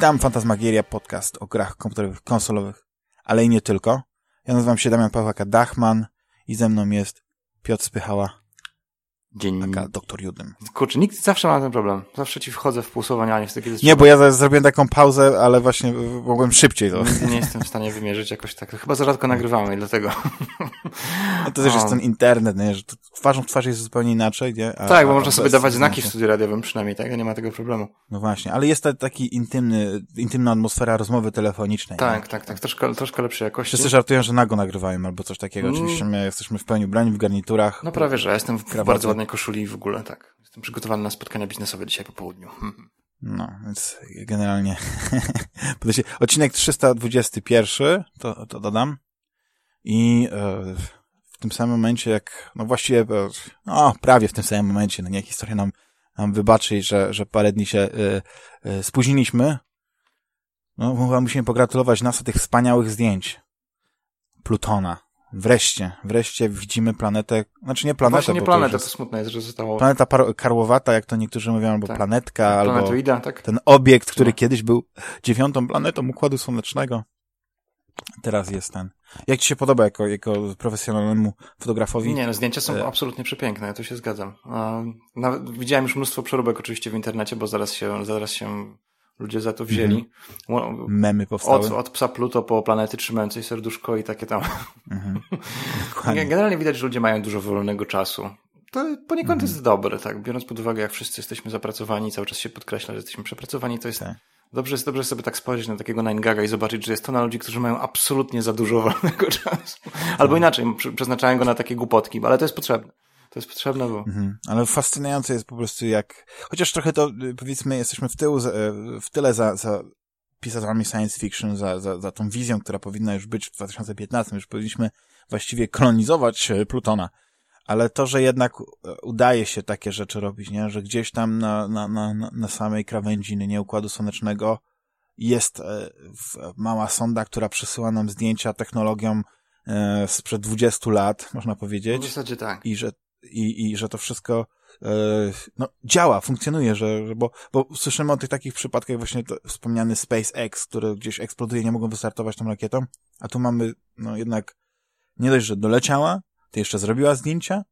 Witam, Fantasmagieria, podcast o grach komputerowych, konsolowych, ale i nie tylko. Ja nazywam się Damian Pawłaka-Dachman i ze mną jest Piotr Spychała, Dzień. aka doktor Judym. Kurczę, nikt zawsze ma ten problem. Zawsze ci wchodzę w pół słowa, nie, niestety kiedy Nie, bo ja zrobiłem taką pauzę, ale właśnie mogłem szybciej to. nie, nie jestem w stanie wymierzyć jakoś tak. Chyba za rzadko nagrywamy i dlatego. No to też jest ten internet, nie? że twarzą w twarz jest zupełnie inaczej, nie? A, tak, bo a można sobie dawać znaki w studiu radiowym przynajmniej, tak? Nie ma tego problemu. No właśnie, ale jest to taki intymny, intymna atmosfera rozmowy telefonicznej. nie? Tak, tak, tak. Troszkę, troszkę lepszej jakości. Wszyscy żartują, że nago nagrywają albo coś takiego. Mm. Oczywiście my jesteśmy w pełni ubrani w garniturach. No prawie, że ja jestem w Krawaty. bardzo ładnej koszuli i w ogóle, tak. Jestem przygotowany na spotkania biznesowe dzisiaj po południu. Mhm. No, więc generalnie odcinek 321, to, to dodam. I e, w tym samym momencie, jak, no właściwie, e, no prawie w tym samym momencie, no niech historia nam, nam wybaczy, że, że parę dni się e, spóźniliśmy. No, chyba musimy pogratulować nas tych wspaniałych zdjęć Plutona. Wreszcie, wreszcie widzimy planetę, znaczy nie planetę, Właśnie nie bo to już to jest smutne jest, że zostało planeta karłowata, jak to niektórzy mówią, albo Tak. planetka, albo planetoida, tak? ten obiekt, który No. kiedyś był dziewiątą planetą Układu Słonecznego. Teraz jest ten. Jak ci się podoba jako, jako profesjonalnemu fotografowi? Nie, no zdjęcia są E. absolutnie przepiękne, ja to się zgadzam. Nawet widziałem już mnóstwo przeróbek oczywiście w internecie, bo zaraz się, zaraz się ludzie za to wzięli. Ło- Memy powstały. Od, od psa Pluto po planety trzymającej serduszko i takie tam. Mhm. Generalnie widać, że ludzie mają dużo wolnego czasu. To poniekąd Mhm. jest dobre, tak? Biorąc pod uwagę, jak wszyscy jesteśmy zapracowani, cały czas się podkreśla, że jesteśmy przepracowani, to jest Tak. dobrze, jest dobrze sobie tak spojrzeć na takiego nine gaga i zobaczyć, że jest to na ludzi, którzy mają absolutnie za dużo wolnego czasu. Albo inaczej, prze- przeznaczają go na takie głupotki, ale to jest potrzebne. To jest potrzebne, bo Mhm. Ale fascynujące jest po prostu jak, chociaż trochę to, y, powiedzmy, jesteśmy w tyłu, e, w tyle za, za pisarzami science fiction, za, za, za tą wizją, która powinna już być w 2015, już powinniśmy właściwie kolonizować e, Plutona. Ale to, że jednak udaje się takie rzeczy robić, nie? że gdzieś tam na, na, na, na- samej krawędzi nie, Układu Słonecznego jest w- mała sonda, która przesyła nam zdjęcia technologią sprzed 20 lat, można w powiedzieć zasadzie tak. i że, i, i że to wszystko e, no, działa, funkcjonuje, że, bo, bo słyszymy o tych takich przypadkach właśnie to wspomniany SpaceX, który gdzieś eksploduje, nie mogą wystartować tą rakietą, a tu mamy no jednak nie dość, że doleciała, to jeszcze zrobiła zdjęcia,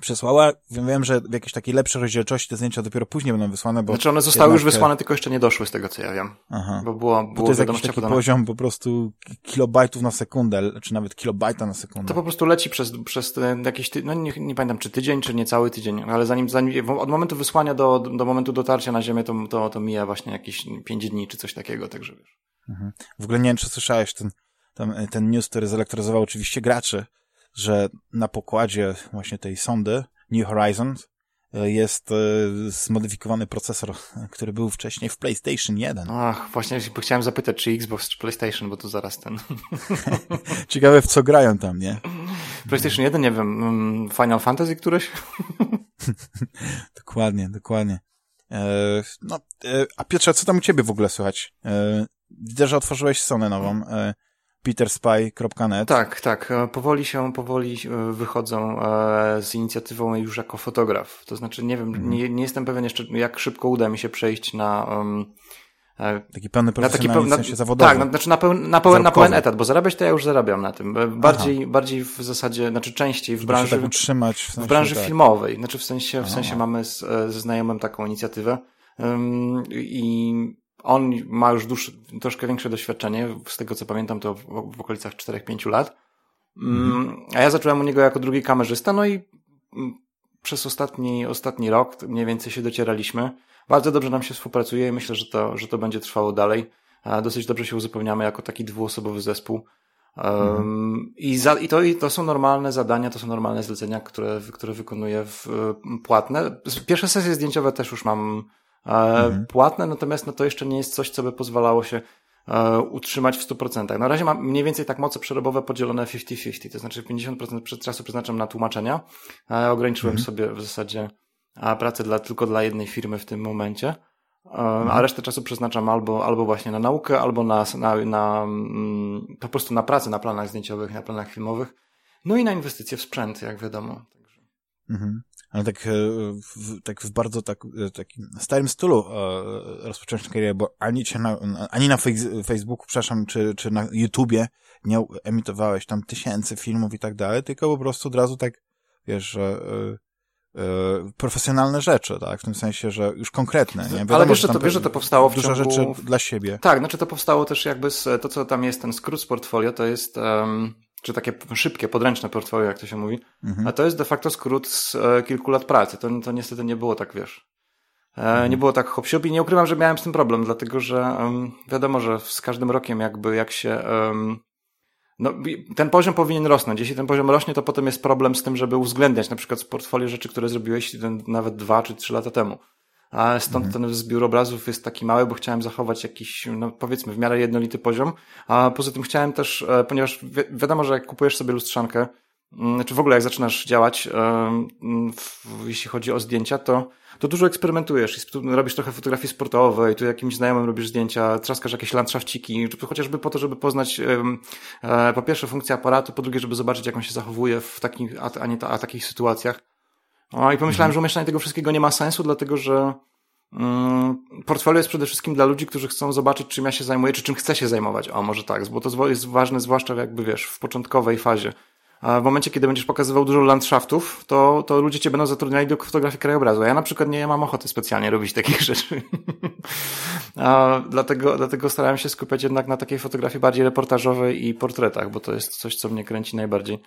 przesłała, wiem, wiem, że w jakiejś takiej lepszej rozdzielczości te zdjęcia dopiero później będą wysłane, bo Znaczy one zostały jednak, już wysłane, tylko jeszcze nie doszły z tego, co ja wiem. aha, Bo było, bo było to jest jakiś taki podane. poziom po prostu kilobajtów na sekundę, czy nawet kilobajta na sekundę. To po prostu leci przez, przez te jakiś, ty, no nie, nie pamiętam, czy tydzień, czy nie cały tydzień, ale zanim, zanim od momentu wysłania do, do momentu dotarcia na Ziemię, to, to, to mija właśnie jakieś pięć dni, czy coś takiego, także wiesz. W ogóle nie wiem, czy słyszałeś ten, ten, ten news, który zelektryzował oczywiście graczy, że na pokładzie właśnie tej sondy New Horizons e, jest e, zmodyfikowany procesor, który był wcześniej w PlayStation 1. Ach, właśnie chciałem zapytać, czy Xbox, czy PlayStation, bo to zaraz ten. Ciekawe, w co grają tam, nie? PlayStation 1, nie wiem, mm, Final Fantasy któreś? Dokładnie, dokładnie. E, no, a Piotrze, co tam u ciebie w ogóle słychać? Widzę, że otworzyłeś stronę nową, peterspy.net. Tak, tak. e, Powoli się, powoli e, wychodzą e, z inicjatywą już jako fotograf. To znaczy, nie wiem, nie, nie jestem pewien jeszcze, jak szybko uda mi się przejść na, um, Taki pełny na taki profesjonalizm w sensie zawodowy. Tak, na, znaczy na, pełen, na, pełen, na pełen etat, bo zarabiać to ja już zarabiam na tym. Bardziej, bardziej w zasadzie, znaczy częściej w Żeby branży, się tak utrzymać. W, sensie, w branży tak. filmowej. Znaczy w sensie, w sensie mamy z, ze znajomym taką inicjatywę um, i on ma już dłuższe, troszkę większe doświadczenie. Z tego co pamiętam to w, w okolicach 4-5 lat. Mm, A ja zacząłem u niego jako drugi kamerzysta, no i mm, przez ostatni, ostatni rok mniej więcej się docieraliśmy. Bardzo dobrze nam się współpracuje i myślę, że to, że to będzie trwało dalej. Dosyć dobrze się uzupełniamy jako taki dwuosobowy zespół. Um, i, za, i, to, I to są normalne zadania, to są normalne zlecenia, które, które wykonuję w, e, płatne. Pierwsze sesje zdjęciowe też już mam e, płatne, natomiast no, to jeszcze nie jest coś, co by pozwalało się e, utrzymać w 100%. Na razie mam mniej więcej tak moce przerobowe podzielone 50-50, to znaczy 50% przy- czasu przeznaczam na tłumaczenia. E, ograniczyłem sobie w zasadzie pracę dla, tylko dla jednej firmy w tym momencie. A resztę czasu przeznaczam albo, albo właśnie na naukę, albo na, na, na mm, po prostu na pracę na planach zdjęciowych, na planach filmowych. No i na inwestycje w sprzęt, jak wiadomo. Mhm. Ale tak, e, w, tak w bardzo tak, e, takim starym stylu e, rozpocząłeś karierę, bo ani cię na, ani na Facebooku, przepraszam, czy, czy na YouTubie nie emitowałeś tam tysięcy filmów i tak dalej, tylko po prostu od razu tak, wiesz, profesjonalne rzeczy, tak? W tym sensie, że już konkretne, nie? Wiadomo, Ale wiesz, że to, wiesz, że to powstało w Dużo ciągu... rzeczy dla siebie. Tak, znaczy to powstało też jakby z, to, co tam jest, ten skrót z portfolio, to jest um, czy takie szybkie, podręczne portfolio, jak to się mówi, mhm. a to jest de facto skrót z e, kilku lat pracy. To, to niestety nie było tak, wiesz. E, mhm. Nie było tak hop i nie ukrywam, że miałem z tym problem, dlatego że um, wiadomo, że z każdym rokiem jakby jak się um, no, ten poziom powinien rosnąć. Jeśli ten poziom rośnie, to potem jest problem z tym, żeby uwzględniać na przykład w portfolio rzeczy, które zrobiłeś nawet dwa czy trzy lata temu. A stąd mhm. ten zbiór obrazów jest taki mały, bo chciałem zachować jakiś, no powiedzmy, w miarę jednolity poziom. A poza tym chciałem też, e, ponieważ wi wiadomo, że jak kupujesz sobie lustrzankę, mm, czy w ogóle jak zaczynasz działać, e, mm, jeśli chodzi o zdjęcia, to, to dużo eksperymentujesz robisz trochę fotografii sportowej, tu jakimś znajomym robisz zdjęcia, trzaskasz jakieś landszafciki, chociażby po to, żeby poznać e, po pierwsze funkcję aparatu, po drugie, żeby zobaczyć, jak on się zachowuje w takich, a, nie ta, a takich sytuacjach. No i pomyślałem, mhm. że umieszczanie tego wszystkiego nie ma sensu, dlatego że mm, portfolio jest przede wszystkim dla ludzi, którzy chcą zobaczyć, czym ja się zajmuję, czy czym chcę się zajmować. O, może tak, bo to jest ważne, zwłaszcza jakby wiesz, w początkowej fazie. A w momencie, kiedy będziesz pokazywał dużo landschaftów, to, to ludzie cię będą zatrudniali do fotografii krajobrazu. Ja na przykład nie mam ochoty specjalnie robić takich rzeczy. A dlatego, dlatego starałem się skupiać jednak na takiej fotografii bardziej reportażowej i portretach, bo to jest coś, co mnie kręci najbardziej.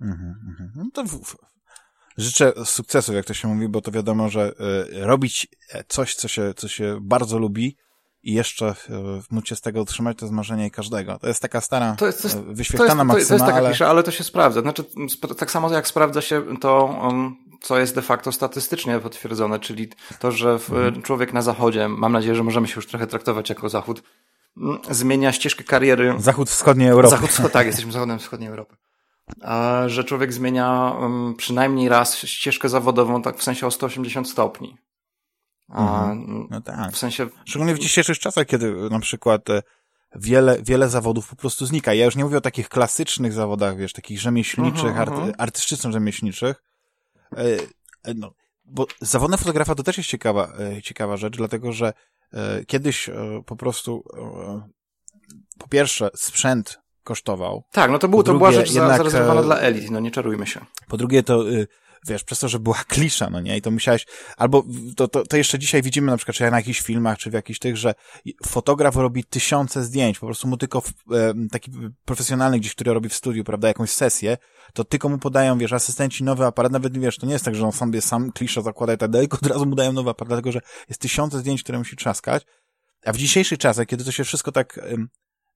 Mhm, mhm. No to w, życzę sukcesów, jak to się mówi, bo to wiadomo, że y, robić coś, co się, co się bardzo lubi i jeszcze móc się z tego utrzymać, to jest marzenie każdego. To jest taka stara, to jest, to jest, wyświetlana to jest, maksyma, to jest taka ale... Klisza, ale to się sprawdza. Znaczy, tak samo jak sprawdza się to, um, co jest de facto statystycznie potwierdzone, czyli to, że mhm. człowiek na zachodzie, mam nadzieję, że możemy się już trochę traktować jako zachód, zmienia ścieżkę kariery. Zachód wschodniej Europy. Zachód wschodniej, tak, jesteśmy zachodem wschodniej Europy że człowiek zmienia przynajmniej raz ścieżkę zawodową, tak w sensie o 180 stopni. Mhm. No tak. W sensie... Szczególnie w dzisiejszych czasach, kiedy na przykład e, wiele, wiele zawodów po prostu znika. Ja już nie mówię o takich klasycznych zawodach, wiesz, takich rzemieślniczych, mhm, arty, mhm. artystyczno-rzemieślniczych. E, e, no, bo zawodna fotografa to też jest ciekawa, ciekawa rzecz, dlatego że kiedyś po prostu po pierwsze sprzęt kosztował. Tak, no to, był, to była rzecz jednak, zarezerwowana e, dla elit, no nie czarujmy się. Po drugie to, y, wiesz, przez to, że była klisza, no nie, i to musiałeś, albo to, to, to jeszcze dzisiaj widzimy na przykład, czy na jakichś filmach, czy w jakichś tych, że fotograf robi tysiące zdjęć, po prostu mu tylko w, e, taki profesjonalny gdzieś, który robi w studiu, prawda, jakąś sesję, to tylko mu podają, wiesz, asystenci nowy aparat, nawet wiesz, to nie jest tak, że on sobie sam klisza zakłada i tak dalej, tylko od razu mu dają nowy aparat, dlatego, że jest tysiące zdjęć, które musi trzaskać, a w dzisiejszych czasach, kiedy to się wszystko tak,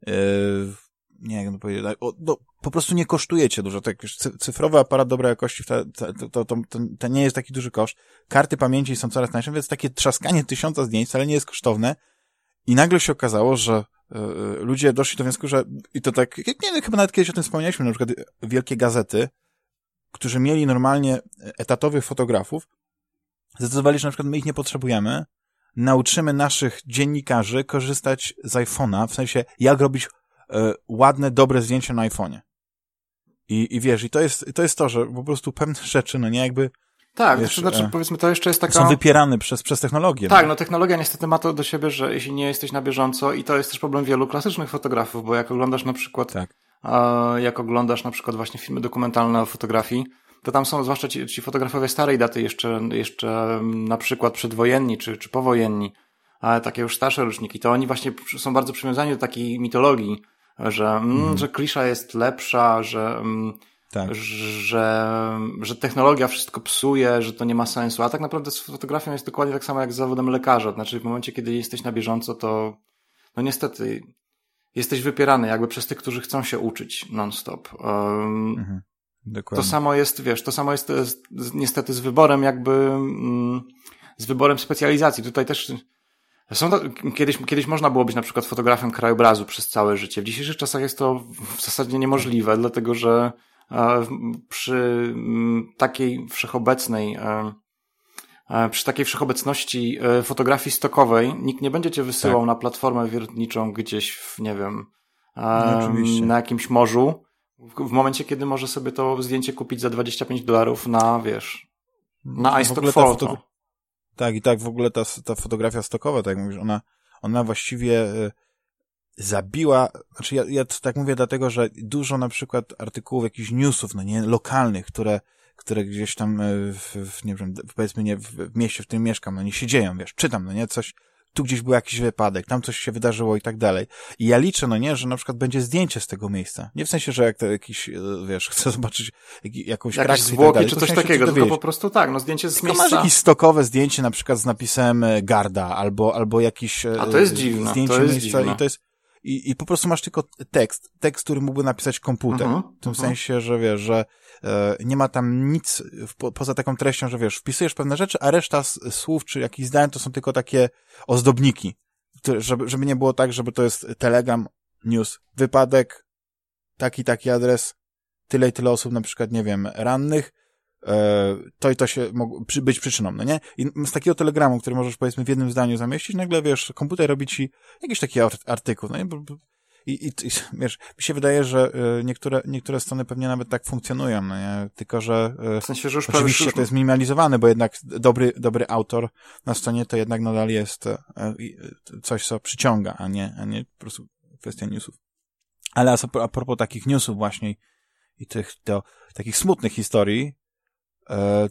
yy, nie jak to powiedzieć, o, no, po prostu nie kosztujecie dużo. Tak, cyfrowy aparat dobrej jakości to, to, to, to, nie jest taki duży koszt. Karty pamięci są coraz tańsze, więc takie trzaskanie tysiąca zdjęć wcale nie jest kosztowne. I nagle się okazało, że y, ludzie doszli do wniosku, że i to tak, nie wiem, chyba nawet kiedyś o tym wspomnieliśmy, na przykład wielkie gazety, którzy mieli normalnie etatowych fotografów, zdecydowali, że na przykład my ich nie potrzebujemy, nauczymy naszych dziennikarzy korzystać z iPhone'a, w sensie jak robić ładne, dobre zdjęcie na iPhone'ie. I, I wiesz, i to jest, to jest to, że po prostu pewne rzeczy, no nie jakby... Tak, wiesz, znaczy, e, powiedzmy, to jeszcze jest taka... Są wypierane przez, przez technologię. Tak, no. no technologia niestety ma to do siebie, że jeśli nie jesteś na bieżąco i to jest też problem wielu klasycznych fotografów, bo jak oglądasz na przykład, tak. jak oglądasz na przykład właśnie filmy dokumentalne o fotografii, to tam są zwłaszcza ci, ci fotografowie starej daty, jeszcze, jeszcze mm, na przykład przedwojenni czy, czy powojenni, ale takie już starsze roczniki, to oni właśnie są bardzo przywiązani do takiej mitologii, że, mm, mhm. że klisza jest lepsza, że, mm, tak. że, że technologia wszystko psuje, że to nie ma sensu. A tak naprawdę z fotografią jest dokładnie tak samo jak z zawodem lekarza. Znaczy w momencie, kiedy jesteś na bieżąco, to no niestety jesteś wypierany jakby przez tych, którzy chcą się uczyć non-stop. Um, mhm. To samo jest, wiesz, to samo jest z, z, niestety z wyborem jakby, mm, z wyborem specjalizacji. Tutaj też są to, kiedyś, kiedyś można było być na przykład fotografem krajobrazu przez całe życie. W dzisiejszych czasach jest to w zasadzie niemożliwe, dlatego że e, przy takiej wszechobecnej, e, e, przy takiej wszechobecności fotografii stokowej nikt nie będzie cię wysyłał tak. na platformę wiertniczą gdzieś w, nie wiem, no, na jakimś morzu, w momencie, kiedy może sobie to zdjęcie kupić za 25 dolarów na, wiesz, Na iStock Photo. Tak, i tak w ogóle ta, ta fotografia stokowa, tak jak mówisz, ona, ona właściwie y, zabiła, znaczy ja, ja tak mówię dlatego, że dużo na przykład artykułów, jakichś newsów, no nie, lokalnych, które, które gdzieś tam y, w, w nie wiem, powiedzmy nie, w, w mieście, w którym mieszkam, no nie się dzieją, wiesz, czytam, no nie, coś, tu gdzieś był jakiś wypadek, tam coś się wydarzyło i tak dalej. I ja liczę, no nie, że na przykład będzie zdjęcie z tego miejsca. Nie w sensie, że jak to jakiś, e, wiesz, chcę zobaczyć jakąś Jakieś krakcję zwłoki, tak dalej, czy coś takiego, tylko po prostu tak, no zdjęcie z tylko miejsca. masz jakieś stokowe zdjęcie na przykład z napisem e, Garda, albo, albo jakiś A to jest dziwne, zdjęcie to jest miejsca dziwne. i to jest i, I po prostu masz tylko tekst, tekst, który mógłby napisać komputer. Mhm, w tym mhm. sensie, że wiesz, że e, nie ma tam nic w, po, poza taką treścią, że wiesz, wpisujesz pewne rzeczy, a reszta słów czy jakichś zdań to są tylko takie ozdobniki. Które, żeby, żeby nie było tak, żeby to jest telegram, news, wypadek, taki, taki adres, tyle i tyle osób, na przykład, nie wiem, rannych, to i to się mogło być przyczyną, no nie? I z takiego telegramu, który możesz powiedzmy w jednym zdaniu zamieścić, nagle wiesz, komputer robi ci jakiś taki art- artykuł, no nie? I, i, i wiesz, mi się wydaje, że e, niektóre, niektóre strony pewnie nawet tak funkcjonują, no nie? Tylko, że e, W sensie, że już Oczywiście już, to jest minimalizowane, bo jednak dobry, dobry autor na stronie to jednak nadal jest e, e, coś, co przyciąga, a nie, a nie po prostu kwestia newsów. Ale a, propos takich newsów właśnie i tych to, takich smutnych historii, e,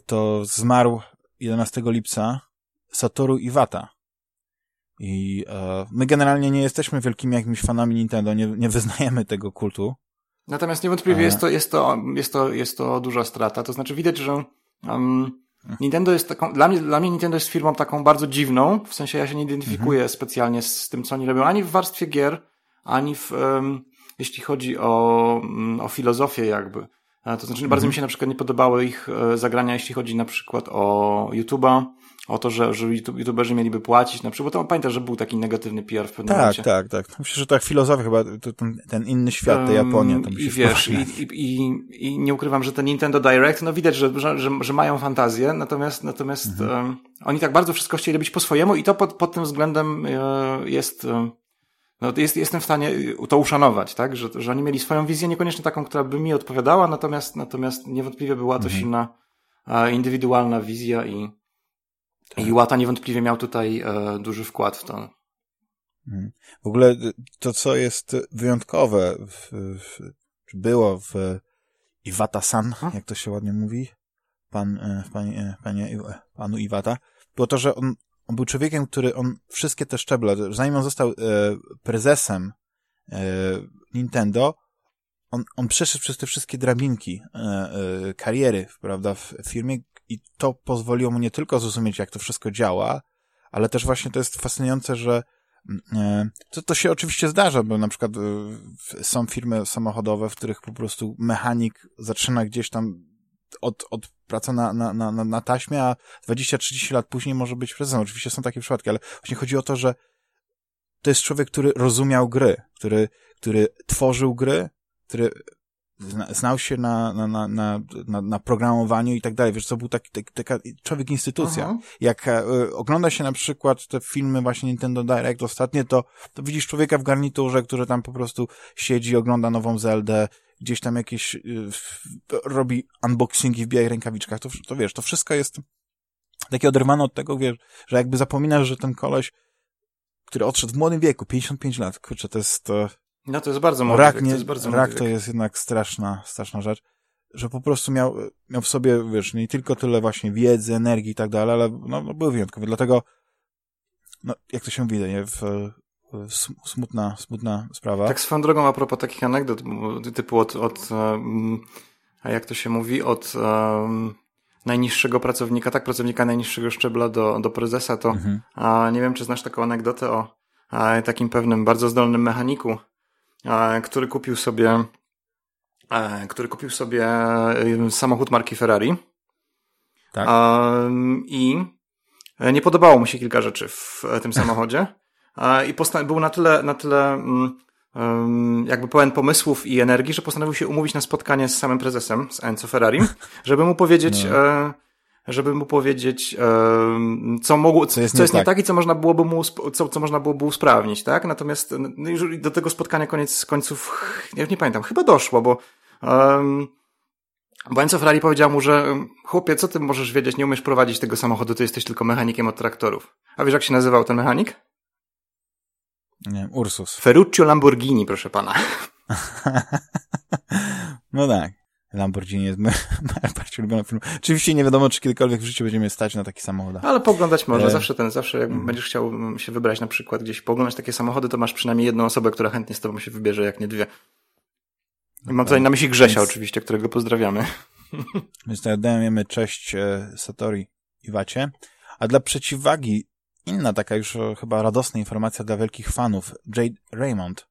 to zmarł 11 lipca Satoru Iwata. I e, my generalnie nie jesteśmy wielkimi jakimiś fanami Nintendo, nie, nie wyznajemy tego kultu. Natomiast niewątpliwie E. jest to, jest, to, jest, to, jest to duża strata. To znaczy widać, że um, Nintendo jest taką, dla mnie, dla mnie Nintendo jest firmą taką bardzo dziwną, w sensie ja się nie identyfikuję specjalnie z tym, co oni robią, ani w warstwie gier, ani w, um, jeśli chodzi o, mm, o filozofię jakby. E, To znaczy bardzo mi się na przykład nie podobały ich e, zagrania, jeśli chodzi na przykład o YouTube'a, o to, że, że YouTube- YouTuberzy mieliby płacić na przykład, bo to pamiętasz, że był taki negatywny PR w pewnym Tak, momencie. tak, tak. Myślę, że tak filozofia chyba, to, ten, ten inny świat, ta Japonia. Tam I wiesz, i, i, i, nie ukrywam, że ten Nintendo Direct, no widać, że, że, że, że mają fantazję, natomiast, natomiast Mhm. em, oni tak bardzo wszystko chcieli robić po swojemu i to pod, pod tym względem e, jest, no jest, jestem w stanie to uszanować, tak, że, że oni mieli swoją wizję, niekoniecznie taką, która by mi odpowiadała, natomiast, natomiast niewątpliwie była to Mhm. silna, indywidualna wizja i, Tak. i Łata niewątpliwie miał tutaj e, duży wkład w to. Mhm. W ogóle y, to, co jest wyjątkowe, w, w, czy było w Iwata-san, jak to się ładnie mówi, pan, e, panie, e, panie, e, panu Iwata, było to, że on, on był człowiekiem, który on wszystkie te szczeble, zanim on został e, prezesem e, Nintendo, on, on przeszedł przez te wszystkie drabinki e, e, kariery, prawda, w firmie i to pozwoliło mu nie tylko zrozumieć, jak to wszystko działa, ale też właśnie to jest fascynujące, że e, to, to się oczywiście zdarza, bo na przykład e, są firmy samochodowe, w których po prostu mechanik zaczyna gdzieś tam od, od pracy na, na, na, na- taśmie, a 20-30 lat później może być prezesem. Oczywiście są takie przypadki, ale właśnie chodzi o to, że to jest człowiek, który rozumiał gry, który, który tworzył gry, który zna, znał się na, na, na, na, na, programowaniu i tak dalej. Wiesz, to był taki, taki, taka człowiek instytucja. Mhm. Jak e, ogląda się na przykład te filmy właśnie Nintendo Direct ostatnie, to, to widzisz człowieka w garniturze, który tam po prostu siedzi, ogląda nową Zeldę, gdzieś tam jakieś y, robi unboxingi, wbija rękawiczkach. To, to wiesz, to wszystko jest takie oderwane od tego, wiesz, że jakby zapominasz, że ten koleś, który odszedł w młodym wieku, 55 lat, kurczę, to jest... No to jest bardzo młody rak nie, to jest bardzo rak to jest jednak straszna, straszna rzecz, że po prostu miał, miał w sobie, wiesz, nie tylko tyle właśnie wiedzy, energii i tak dalej, ale no, no był wyjątkowy, dlatego no, jak to się mówi, nie, w, smutna, smutna sprawa. Tak swoją drogą a propos takich anegdot typu od, od um, a jak to się mówi, od um, najniższego pracownika, tak, pracownika najniższego szczebla do, do prezesa, to Mhm. a, nie wiem, czy znasz taką anegdotę o a, takim pewnym bardzo zdolnym mechaniku, a, który kupił sobie który kupił sobie em, samochód marki Ferrari. Tak. I nie podobało mu się kilka rzeczy w e, tym samochodzie. I był na tyle, na tyle mm, em, jakby pełen pomysłów i energii, że postanowił się umówić na spotkanie z samym prezesem, z Enzo Ferrari, żeby mu powiedzieć, No. e, żeby mu powiedzieć, em, co mogło, co jest, co jest nie, tak. i co można byłoby mu, co, co można byłoby usprawnić, tak? Natomiast no, do tego spotkania koniec końców, ja nie pamiętam, chyba doszło, bo Bo Enzo Ferrari powiedział mu, że chłopie, co ty możesz wiedzieć, nie umiesz prowadzić tego samochodu, ty jesteś tylko mechanikiem od traktorów. A wiesz, jak się nazywał ten mechanik? Nie wiem, Ursus. Ferruccio Lamborghini, proszę pana. no tak. Lamborghini jest moja bardziej ulubiona film. Oczywiście nie wiadomo, czy kiedykolwiek w życiu będziemy stać na taki samochód. Ale poglądać można. E... Zawsze ten, zawsze jak mm. będziesz chciał się wybrać na przykład gdzieś poglądać takie samochody, to masz przynajmniej jedną osobę, która chętnie z tobą się wybierze, jak nie dwie. I mam tutaj na myśli Grzesia Więc... oczywiście, którego pozdrawiamy. Więc tak dajemy cześć e, Satori i Wacie. A dla przeciwwagi inna taka już e, chyba radosna informacja dla wielkich fanów. Jade Raymond.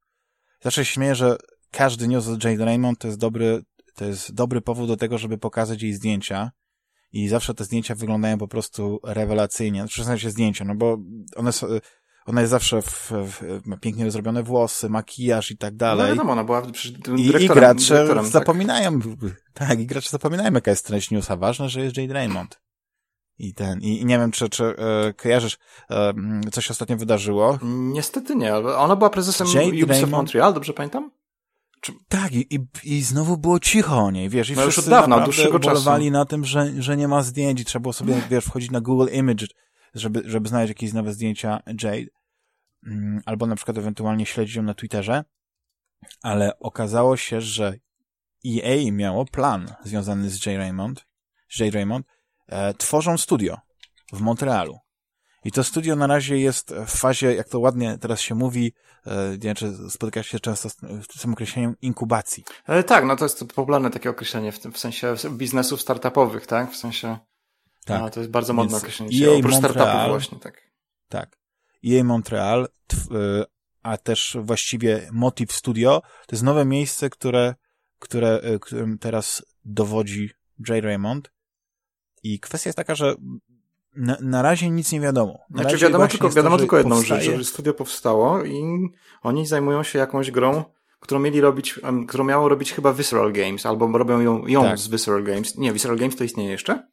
Zawsze się śmieję, że każdy news od Jade Raymond to jest dobry, to jest dobry powód do tego, żeby pokazać jej zdjęcia. I zawsze te zdjęcia wyglądają po prostu rewelacyjnie. Znaczy, w sensie zdjęcia, no bo one są, ona jest zawsze w, w, ma pięknie zrobione włosy, makijaż i tak dalej. No wiadomo, ona była I, i gracze tak. zapominają, tak. tak, i gracze zapominają, jaka jest treść newsa. Ważne, że jest Jade Raymond. I ten, i, i nie wiem, czy, czy e, kojarzysz, e, coś ostatnio wydarzyło? Niestety nie, ale ona była prezesem Jade Ubisoft Raymond... Montreal, dobrze pamiętam? Czy... Tak, i, i, i znowu było cicho o niej, wiesz, i no wszyscy już od dawna, dłuższego czasu. na tym, że, że nie ma zdjęć i trzeba było sobie, wiesz, wchodzić na Google Image, żeby, żeby znaleźć jakieś nowe zdjęcia Jade. Mm, albo na przykład ewentualnie śledzić ją na Twitterze, ale okazało się, że EA miało plan związany z J. Raymond, z J. Raymond, e, tworzą studio w Montrealu. I to studio na razie jest w fazie, jak to ładnie teraz się mówi, e, nie wiem, czy spotyka się często z, tym określeniem inkubacji. Ale tak, no to jest popularne takie określenie w, tym, w sensie biznesów startupowych, tak? W sensie, tak. No, to jest bardzo modne Więc określenie. EA Oprócz Montreal, startupów właśnie, tak. Tak. EA Montreal, y, a też właściwie Motive Studio, to jest nowe miejsce, które, które, y, którym teraz dowodzi Jay Raymond. I kwestia jest taka, że na, na razie nic nie wiadomo. Na znaczy wiadomo tylko, wiadomo to, tylko jedną powstaje... rzecz, że studio powstało i oni zajmują się jakąś grą, którą mieli robić, którą miało robić chyba Visceral Games, albo robią ją, ją tak. z Visceral Games. Nie, Visceral Games to istnieje jeszcze?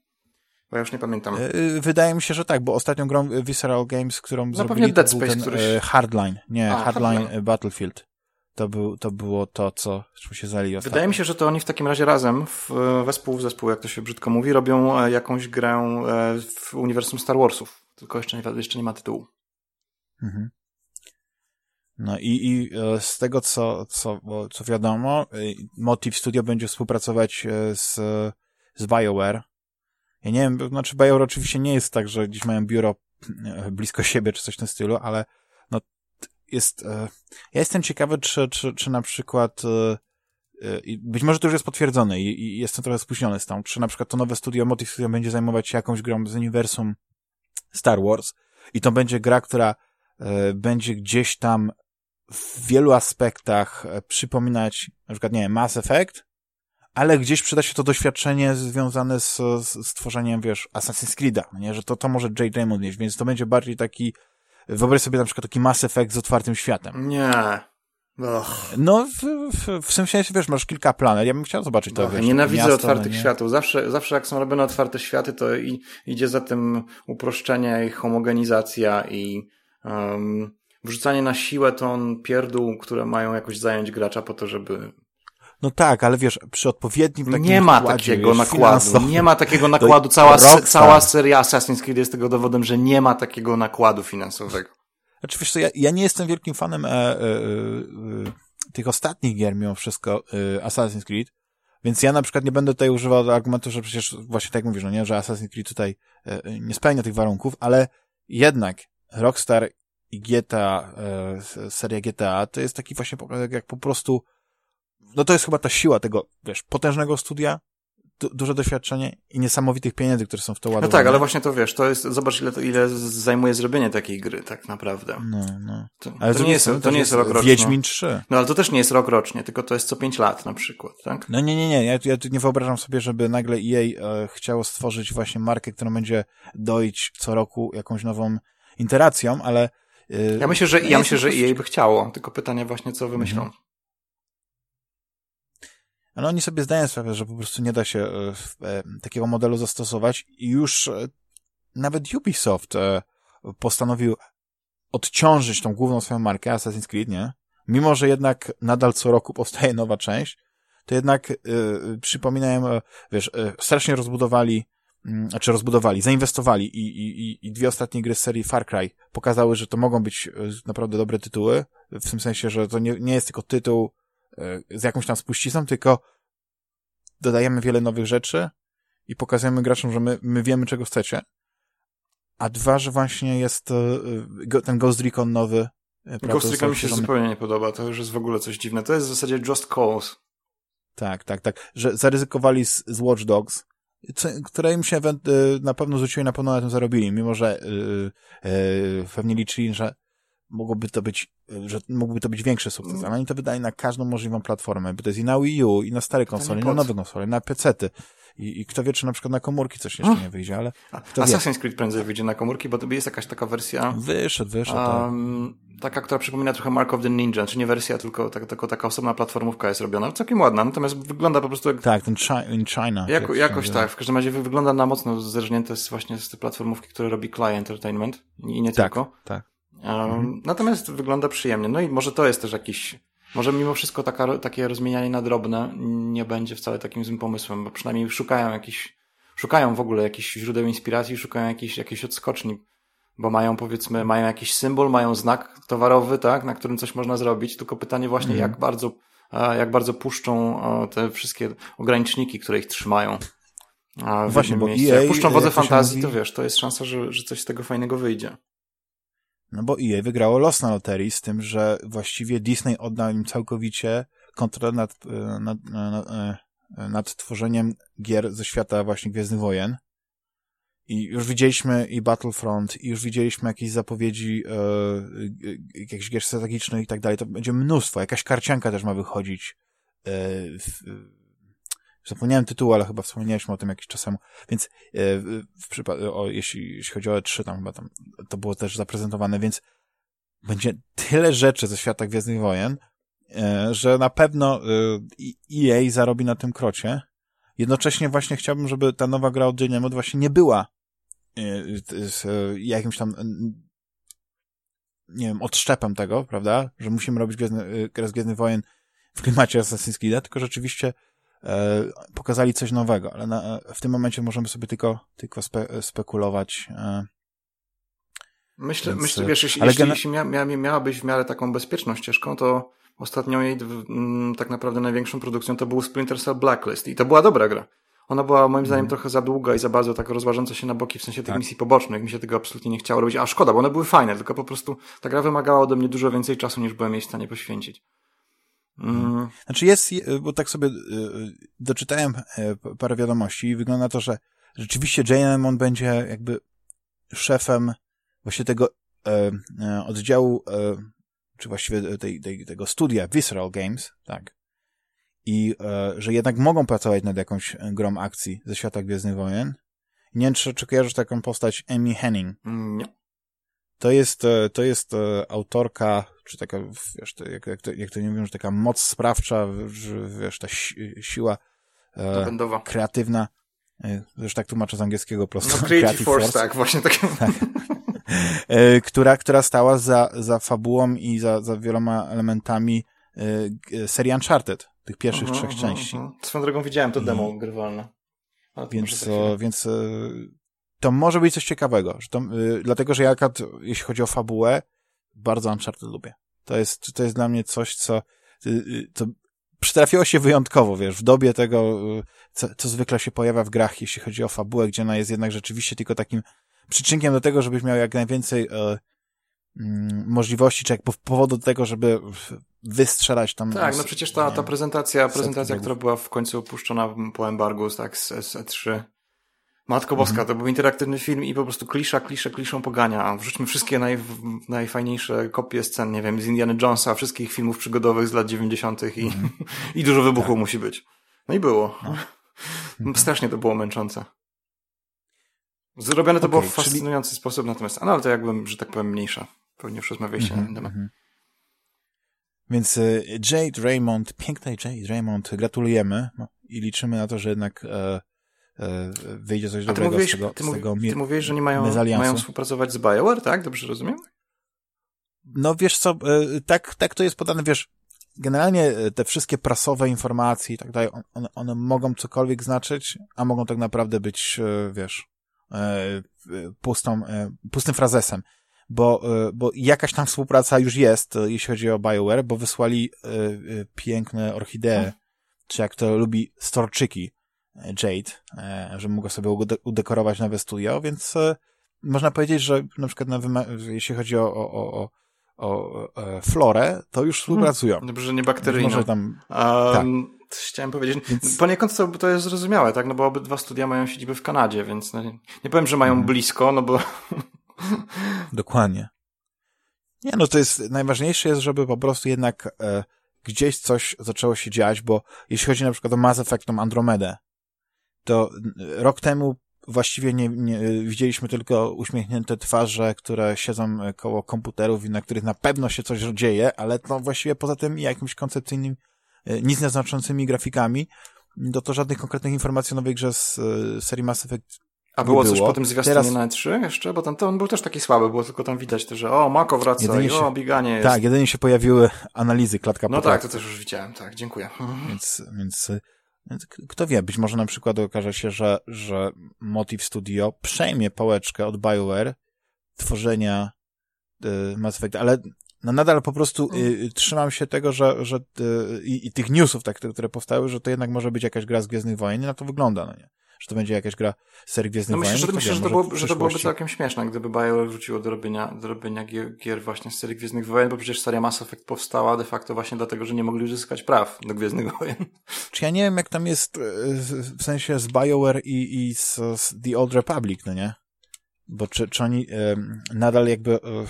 Bo ja już nie pamiętam. E, wydaje mi się, że tak, bo ostatnią grą Visceral Games, którą no zrobili, Dead Space, ten, któryś... E, Hardline. Nie, A, Hardline, Hardline, Battlefield. To, był, to było to, co czym się zali ostatnio. Wydaje mi się, że to oni w takim razie razem, w, wespół w zespół, jak to się brzydko mówi, robią e, jakąś grę w uniwersum Star Warsów. Tylko jeszcze nie, jeszcze nie ma tytułu. Mhm. No i, i z tego, co, co, co wiadomo, Motive Studio będzie współpracować z, z BioWare, ja nie wiem, znaczy Bayer oczywiście nie jest tak, że gdzieś mają biuro e, blisko siebie, czy coś w tym stylu, ale jest, e, ja jestem ciekawy, czy, czy, czy na przykład e, być może to już jest potwierdzone i, jestem trochę spóźniony z tą, czy na przykład to nowe studio Motive Studio będzie zajmować się jakąś grą z uniwersum Star Wars i to będzie gra, która będzie gdzieś tam w wielu aspektach przypominać na przykład, nie wiem, Mass Effect, ale gdzieś przyda się to doświadczenie związane z, z, tworzeniem, wiesz, Assassin's Creed'a, no nie? że to, to może J. Raymond mieć, więc to będzie bardziej taki, wyobraź sobie na przykład taki Mass Effect z otwartym światem. Nie. Och. No, w, w, w sensie, wiesz, masz kilka planów. Ja bym chciał zobaczyć to, Och, wiesz, Nienawidzę miasto, otwartych no nie? światów. Zawsze, zawsze jak są robione otwarte światy, to i, idzie za tym uproszczenie i homogenizacja i um, wrzucanie na siłę ton pierdół, które mają jakoś zająć gracza po to, żeby no tak, ale wiesz, przy odpowiednim takim Nie ma takiego wiesz, nakładu. Nie ma takiego nakładu. Cała, cała seria Assassin's Creed jest tego dowodem, że nie ma takiego nakładu finansowego. Znaczy, wiesz co, ja, ja nie jestem wielkim fanem e, e, e, tych ostatnich gier mimo wszystko e, Assassin's Creed, więc ja na przykład nie będę tutaj używał argumentu, że przecież właśnie tak mówisz, no nie, że Assassin's Creed tutaj e, e, nie spełnia tych warunków, ale jednak Rockstar i GTA, seria GTA, to jest taki właśnie jak po prostu no to jest chyba ta siła tego, wiesz, potężnego studia, du duże doświadczenie i niesamowitych pieniędzy, które są w to ładowane. No tak, ale właśnie to wiesz, to jest, zobacz ile, ile zajmuje zrobienie takiej gry, tak naprawdę. No, no. To, ale to, nie jest, to nie jest rok rocznie. Wiedźmin 3. No ale to też nie jest rok rocznie, tylko to jest co 5 lat na przykład, tak? No nie, nie, nie, ja, ja nie wyobrażam sobie, żeby nagle EA e, chciało stworzyć właśnie markę, która będzie doić co roku jakąś nową interacją, ale e, ja myślę, że, ja myślę, że EA by chciało, tylko pytanie właśnie, co wymyślą. Mhm. Ale oni sobie zdają sprawę, że po prostu nie da się e, e, takiego modelu zastosować i już e, nawet Ubisoft postanowił odciążyć tą główną swoją markę Assassin's Creed, nie? Mimo, że jednak nadal co roku powstaje nowa część, to jednak y, przypominają, wiesz, y, strasznie rozbudowali, y, znaczy rozbudowali, zainwestowali i, i, i dwie ostatnie gry z serii Far Cry pokazały, że to mogą być naprawdę dobre tytuły, w tym sensie, że to nie, nie jest tylko tytuł z jakąś tam spuścizną, tylko dodajemy wiele nowych rzeczy i pokazujemy graczom, że my, my wiemy, czego chcecie. A dwa, że właśnie jest ten Ghost Recon nowy, Ghost Recon mi się zupełnie nie podoba, to już jest w ogóle coś dziwne. To jest w zasadzie Just Cause. Tak, tak, tak. Że zaryzykowali z, z Watch Dogs, co, które im się y, na pewno zwróciły na pewno na tym zarobili, mimo że yy, yy, pewnie liczyli, że mogłoby to być, że mógłby to być większy sukces, ale oni to wydają na każdą możliwą platformę, bo to jest i na Wii U, i na stare konsole, i na nowe konsole, na PC-ty. I, I kto wie, czy na przykład na komórki coś jeszcze nie wyjdzie, ale. Assassin's wie. Creed prędzej wyjdzie na komórki, bo to jest jakaś taka wersja. Wyszedł, wyszedł. Um, tak. Taka, która przypomina trochę Mark of the Ninja, czy nie wersja, tylko, tak, tylko taka osobna platformówka jest robiona. Całkiem ładna, natomiast wygląda po prostu jak. Tak, ten chi in China. Jako, jakoś tak, w każdym razie wygląda na mocno zerżnięte z właśnie z tej platformówki, które robi Client Entertainment i nie tak, tylko. Tak. Mhm. Natomiast wygląda przyjemnie. No i może to jest też jakiś może mimo wszystko taka, takie rozmienianie na drobne nie będzie wcale takim złym pomysłem, bo przynajmniej szukają jakichś szukają w ogóle jakichś źródeł inspiracji, szukają jakichś, jakichś odskoczni, bo mają powiedzmy, mają jakiś symbol, mają znak towarowy, tak, na którym coś można zrobić, tylko pytanie właśnie, mm. jak bardzo, jak bardzo puszczą te wszystkie ograniczniki, które ich trzymają. A właśnie, bo miejscu. EA, jak puszczą wodze fantazji, mówi... to wiesz, to jest szansa, że, że coś z tego fajnego wyjdzie. No bo EA wygrało los na loterii z tym, że właściwie Disney oddał im całkowicie kontrolę nad, e, nad, nad, nad nad tworzeniem gier ze świata właśnie Gwiezdnych Wojen. I już widzieliśmy i Battlefront, i już widzieliśmy jakieś zapowiedzi e, e, jakichś gier strategicznych i tak dalej. To będzie mnóstwo. Jakaś karcianka też ma wychodzić. E, w, zapomniałem tytułu, ale chyba wspomnieliśmy o tym jakiś czas temu. Więc e, w przypadku, o, jeśli, jeśli chodzi o E3, tam chyba tam to było też zaprezentowane, więc będzie tyle rzeczy ze świata Gwiezdnych Wojen, E, że na pewno EA e zarobi na tym krocie. Jednocześnie właśnie chciałbym, żeby ta nowa gra od Dynamite właśnie nie była jakimś tam nie wiem, odszczepem tego, prawda, że musimy robić Gwiezdny, grę z Gwiezdnych Wojen w klimacie Assassin's Creed, tylko rzeczywiście e, pokazali coś nowego, ale na, w tym momencie możemy sobie tylko, tylko spe, spekulować. E, myślę, więc, myślę, wiesz, jeśli, jeśli, jeśli mia, mia, miałabyś w miarę taką bezpieczną ścieżką, to Ostatnią jej mm, tak naprawdę największą produkcją to był Splinter Cell Blacklist i to była dobra gra. Ona była moim zdaniem mm. trochę za długa i za bardzo tak rozważająca się na boki w sensie tych tak. misji pobocznych. Mi się tego absolutnie nie chciało robić. A szkoda, bo one były fajne, tylko po prostu ta gra wymagała ode mnie dużo więcej czasu niż byłem jej w stanie poświęcić. Mm. Znaczy jest, bo tak sobie y, y, doczytałem e, parę wiadomości i wygląda to, że rzeczywiście Jane on będzie jakby szefem właśnie tego e, e, oddziału czy właściwie tej, tej, tego studia Visceral Games, tak, i że jednak mogą pracować nad jakąś grą akcji ze świata Gwiezdnych Wojen. Nie wiem, czy, czy kojarzysz taką postać Amy Henning? Mm, nie. To jest, e, to jest e, autorka, czy taka, wiesz, to, jak, jak, to, jak to nie mówią, że taka moc sprawcza, wiesz, ta si siła e, kreatywna, zresztą tak tłumaczę z angielskiego prosto. No, creative, force, force, tak, właśnie tak. tak. E, która, która stała za, za fabułą i za, za wieloma elementami e, serii Uncharted, tych pierwszych uh -huh, trzech uh -huh, części. Uh -huh. Swoją drogą widziałem to demo I... grywalne. Więc, więc to może być coś ciekawego. Że to, dlatego, że ja jeśli chodzi o fabułę, bardzo Uncharted lubię. To jest, to jest dla mnie coś, co, co przytrafiło się wyjątkowo, wiesz, w dobie tego, co, co zwykle się pojawia w grach, jeśli chodzi o fabułę, gdzie ona jest jednak rzeczywiście tylko takim przyczynkiem do tego, żebyś miał jak najwięcej e, mm, możliwości, czy jak powodu do tego, żeby wystrzelać tam. Tak, no przecież ta, ta prezentacja, prezentacja, która była w końcu opuszczona po embargu, tak, z SE3. Matko mhm. Boska, to był interaktywny film i po prostu klisza, klisza, kliszą pogania. Wrzućmy wszystkie naj, najfajniejsze kopie scen, nie wiem, z Indiana Jonesa, wszystkich filmów przygodowych z lat 90. i, mm. i dużo wybuchu tak. musi być. No i było. No. Strasznie to było męczące. Zrobione to okay, było w fascynujący czyli... sposób, natomiast, no ale to jakbym, że tak powiem, mniejsza. Pewnie już rozmawialiście mm -hmm, na ten temat. Więc y, Jade Raymond, pięknej Jade Raymond, gratulujemy no, i liczymy na to, że jednak e, e, wyjdzie coś dobrego mówiłeś, z tego, ty z tego Ty mówisz, że nie mają, mają współpracować z BioWare, tak? Dobrze rozumiem? No wiesz co, e, tak, tak to jest podane, wiesz, generalnie te wszystkie prasowe informacje i tak dalej, one, one mogą cokolwiek znaczyć, a mogą tak naprawdę być, wiesz, pustą, pustym frazesem bo, bo jakaś tam współpraca już jest, jeśli chodzi o BioWare, bo wysłali piękne orchidee, czy jak to lubi Storczyki, Jade, e, że mogła sobie udekorować nowe studio, więc e, można powiedzieć, że na przykład na jeśli chodzi o, o, o, o e, florę, to już współpracują. Hmm, dobrze, że nie bakteryjną. Może tam... Um, tak. Chciałem powiedzieć, poniekąd to, to jest zrozumiałe, tak, no bo obydwa studia mają siedzibę w Kanadzie, więc no, nie powiem, że mają hmm. blisko, no bo... Dokładnie. Nie, no to jest, najważniejsze jest, żeby po prostu jednak e, gdzieś coś zaczęło się dziać, bo jeśli chodzi na przykład o Mass Effectą Andromedę, to rok temu właściwie nie, nie, widzieliśmy tylko uśmiechnięte twarze, które siedzą koło komputerów i na których na pewno się coś dzieje, ale to właściwie poza tym jakimś koncepcyjnym, e, nic nieznaczącymi grafikami, to to żadnych konkretnych informacji o nowej grze z e, serii Mass Effect a było, było. coś po tym zwiastunie Teraz... na E3 jeszcze? Bo ten, on był też taki słaby, było tylko tam widać, że o, Mako wraca jedynie i się... o, bieganie jest. Tak, jedynie się pojawiły analizy klatka No tak, to też już widziałem, tak, dziękuję. Więc, więc kto wie, być może na przykład okaże się, że, że Motive Studio przejmie pałeczkę od BioWare tworzenia y, Mass Effect, ale no nadal po prostu y, y, trzymam się tego, że, że y, i, tych newsów, tak, które powstały, że to jednak może być jakaś gra z Gwiezdnych Wojen na to wygląda, no nie? Że to będzie jakaś gra serii Gwiezdnych no myślę, Wojen. Że, myślę, że, to było, że to byłoby całkiem śmieszne, gdyby BioWare wróciło do robienia, do robienia gier, gier właśnie z serii Gwiezdnych Wojen, bo przecież seria Mass Effect powstała de facto właśnie dlatego, że nie mogli uzyskać praw do Gwiezdnych Wojen. Czy ja nie wiem, jak tam jest e, w sensie z BioWare i, i z, z The Old Republic, no nie? Bo czy, czy oni um, nadal jakby um,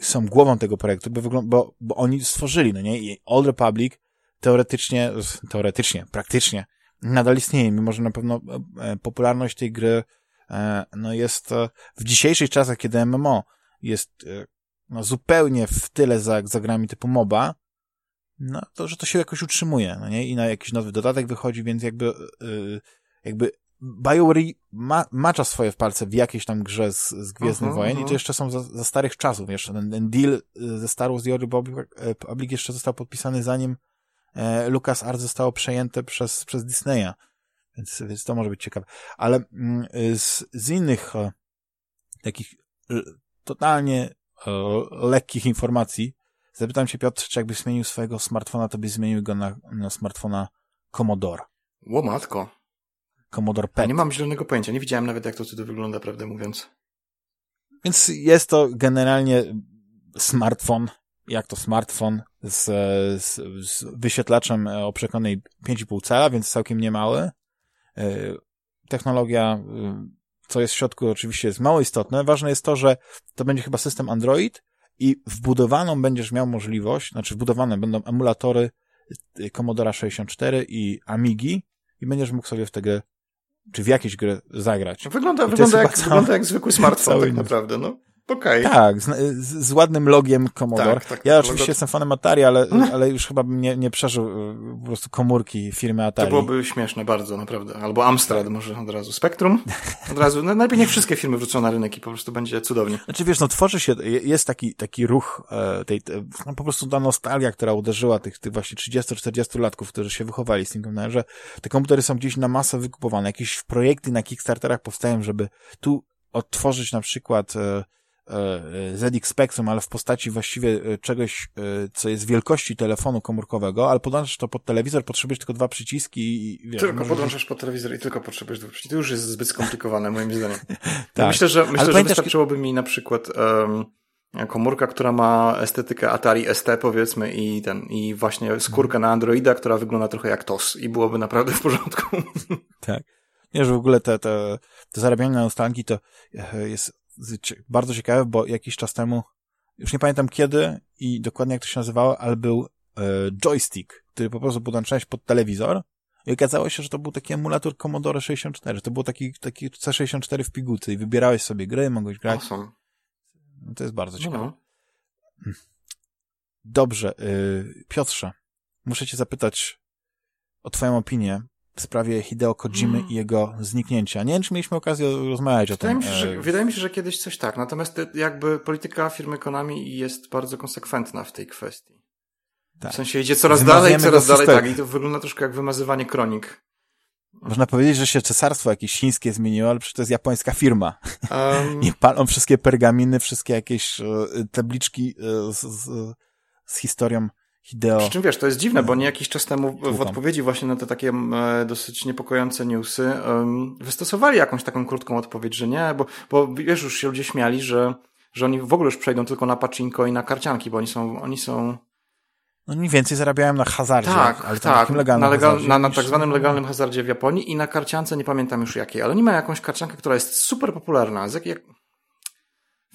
są głową tego projektu, bo, bo, bo oni stworzyli, no nie? I Old Republic teoretycznie, teoretycznie, praktycznie nadal istnieje, mimo że na pewno e, popularność tej gry e, no jest e, w dzisiejszych czasach, kiedy MMO jest no, zupełnie w tyle za, za grami typu MOBA, no to, że to się jakoś utrzymuje, no nie? I na jakiś nowy dodatek wychodzi, więc jakby jakby BioWare ma, macza swoje w palce w jakiejś tam grze z, z Gwiezdnych uh -huh, Wojen uh -huh. i to jeszcze są za, za starych czasów, jeszcze ten, ten deal ze Star Wars The Republic jeszcze został podpisany zanim e, Lucas Art zostało przejęte przez, przez Disneya. Więc, więc to może być ciekawe. Ale mm, z, z innych e, takich e, totalnie e, lekkich informacji zapytam się Piotr, czy jakbyś zmienił swojego smartfona, to byś zmienił go na, na smartfona Commodore. Łomatko. Commodore PET. Ja nie mam zielonego pojęcia, nie widziałem nawet jak to wtedy wygląda, prawdę mówiąc. Więc jest to generalnie smartfon, jak to smartfon z, z, z wyświetlaczem o przekrojonej 5,5 cala, więc całkiem niemały. E, technologia, e, co jest w środku, oczywiście jest mało istotne. Ważne jest to, że to będzie chyba system Android i wbudowaną będziesz miał możliwość, znaczy wbudowane będą emulatory Commodore 64 i Amigi i będziesz mógł sobie w tę grę czy w jakieś grę zagrać. Wygląda, wygląda, jak, wygląda jak zwykły smartfon tak naprawdę, no. Okej. Okay. Tak, z, z, ładnym logiem Commodore. Tak, tak, ja oczywiście logo... jestem fanem Atari, ale, ale już chyba bym nie, nie przeżył y, po prostu komórki firmy Atari. To byłoby śmieszne bardzo, naprawdę. Albo Amstrad może od razu. Spectrum od razu. No, najpierw niech wszystkie firmy wrócą na rynek i po prostu będzie cudownie. Znaczy wiesz, no tworzy się, jest taki, taki ruch e, tej, no, po prostu ta nostalgia, która uderzyła tych, tych właśnie 30-40 latków, którzy się wychowali z tym komputerem, że te komputery są gdzieś na masę wykupowane. Jakieś projekty na Kickstarterach powstają, żeby tu odtworzyć na przykład e, ZX Spectrum, ale w postaci właściwie e, czegoś, co jest wielkości telefonu komórkowego, ale podłączasz to pod telewizor, potrzebujesz tylko dwa przyciski i wiesz, Tylko podłączasz pod telewizor i tylko potrzebujesz dwa przyciski. To już jest zbyt skomplikowane, moim zdaniem. tak. Myślę, że, myślę, że wystarczyłoby mi na przykład um, komórka, która ma estetykę Atari ST powiedzmy i ten, i właśnie skórkę na Androida, która wygląda trochę jak TOS i byłoby naprawdę w porządku. tak. Wiesz, w ogóle te, te, te zarabianie na nostalgii to jest bardzo ciekawe, bo jakiś czas temu, już nie pamiętam kiedy i dokładnie jak to się nazywało, ale był e, joystick, który po prostu podłączałeś pod telewizor i okazało się, że to był taki emulator Commodore 64, że to był taki, taki C64 w pigułce i wybierałeś sobie gry, mogłeś grać. Awesome. No to jest bardzo ciekawe. No. no. Dobrze, y, Piotrze, muszę cię zapytać o twoją opinię w sprawie Hideo Kojimy mm. i jego zniknięcia. Nie wiem, czy mieliśmy okazję rozmawiać wydaje o tym. Mi się, że, e, wydaje mi się, że kiedyś coś tak. Natomiast jakby polityka firmy Konami jest bardzo konsekwentna w tej kwestii. Tak. W sensie idzie coraz dalej, coraz dalej, tak. I to wygląda troszkę jak wymazywanie kronik. Można powiedzieć, że się cesarstwo jakieś chińskie zmieniło, ale przecież to jest japońska firma. Um... I palą wszystkie pergaminy, wszystkie jakieś e, tabliczki e, z, z, z historią Hideo. Przy czym wiesz, to jest dziwne, bo nie jakiś czas temu w odpowiedzi właśnie na te takie e, dosyć niepokojące newsy wystosowali jakąś taką krótką odpowiedź, że nie, bo, bo wiesz, już się ludzie śmiali, że, że oni w ogóle już przejdą tylko na pachinko i na karcianki, bo oni są, oni są no mniej więcej zarabiają na hazardzie. Tak, ale tak. Na, legal, na, na tak zwanym legalnym hazardzie w Japonii i na karciance, nie pamiętam już jakiej, ale oni mają jakąś karciankę, która jest super popularna. Z, jak, jak...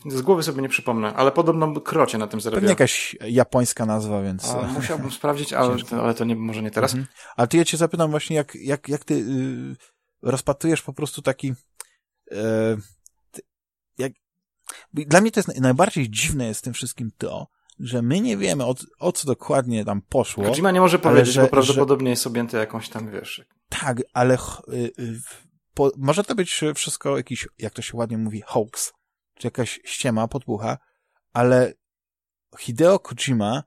z głowy sobie nie przypomnę, ale podobno krocie na tym zarabiają. Pewnie jakaś japońska nazwa, więc... A, musiałbym sprawdzić, ale, ale to nie, może nie teraz. Mhm. Ale ty ja cię zapytam właśnie, jak, jak, jak ty yy, rozpatrujesz po prostu taki... Yy, jak... Dla mnie to jest najbardziej dziwne jest w tym wszystkim to, że my nie wiemy, o, o co dokładnie tam poszło. Kojima nie może powiedzieć, że, bo prawdopodobnie że... jest objęty jakąś tam, wiesz... Tak, ale y, y, po, może to być wszystko jakiś, jak to się ładnie mówi, hoax, czy jakaś ściema, podpucha, ale Hideo Kojima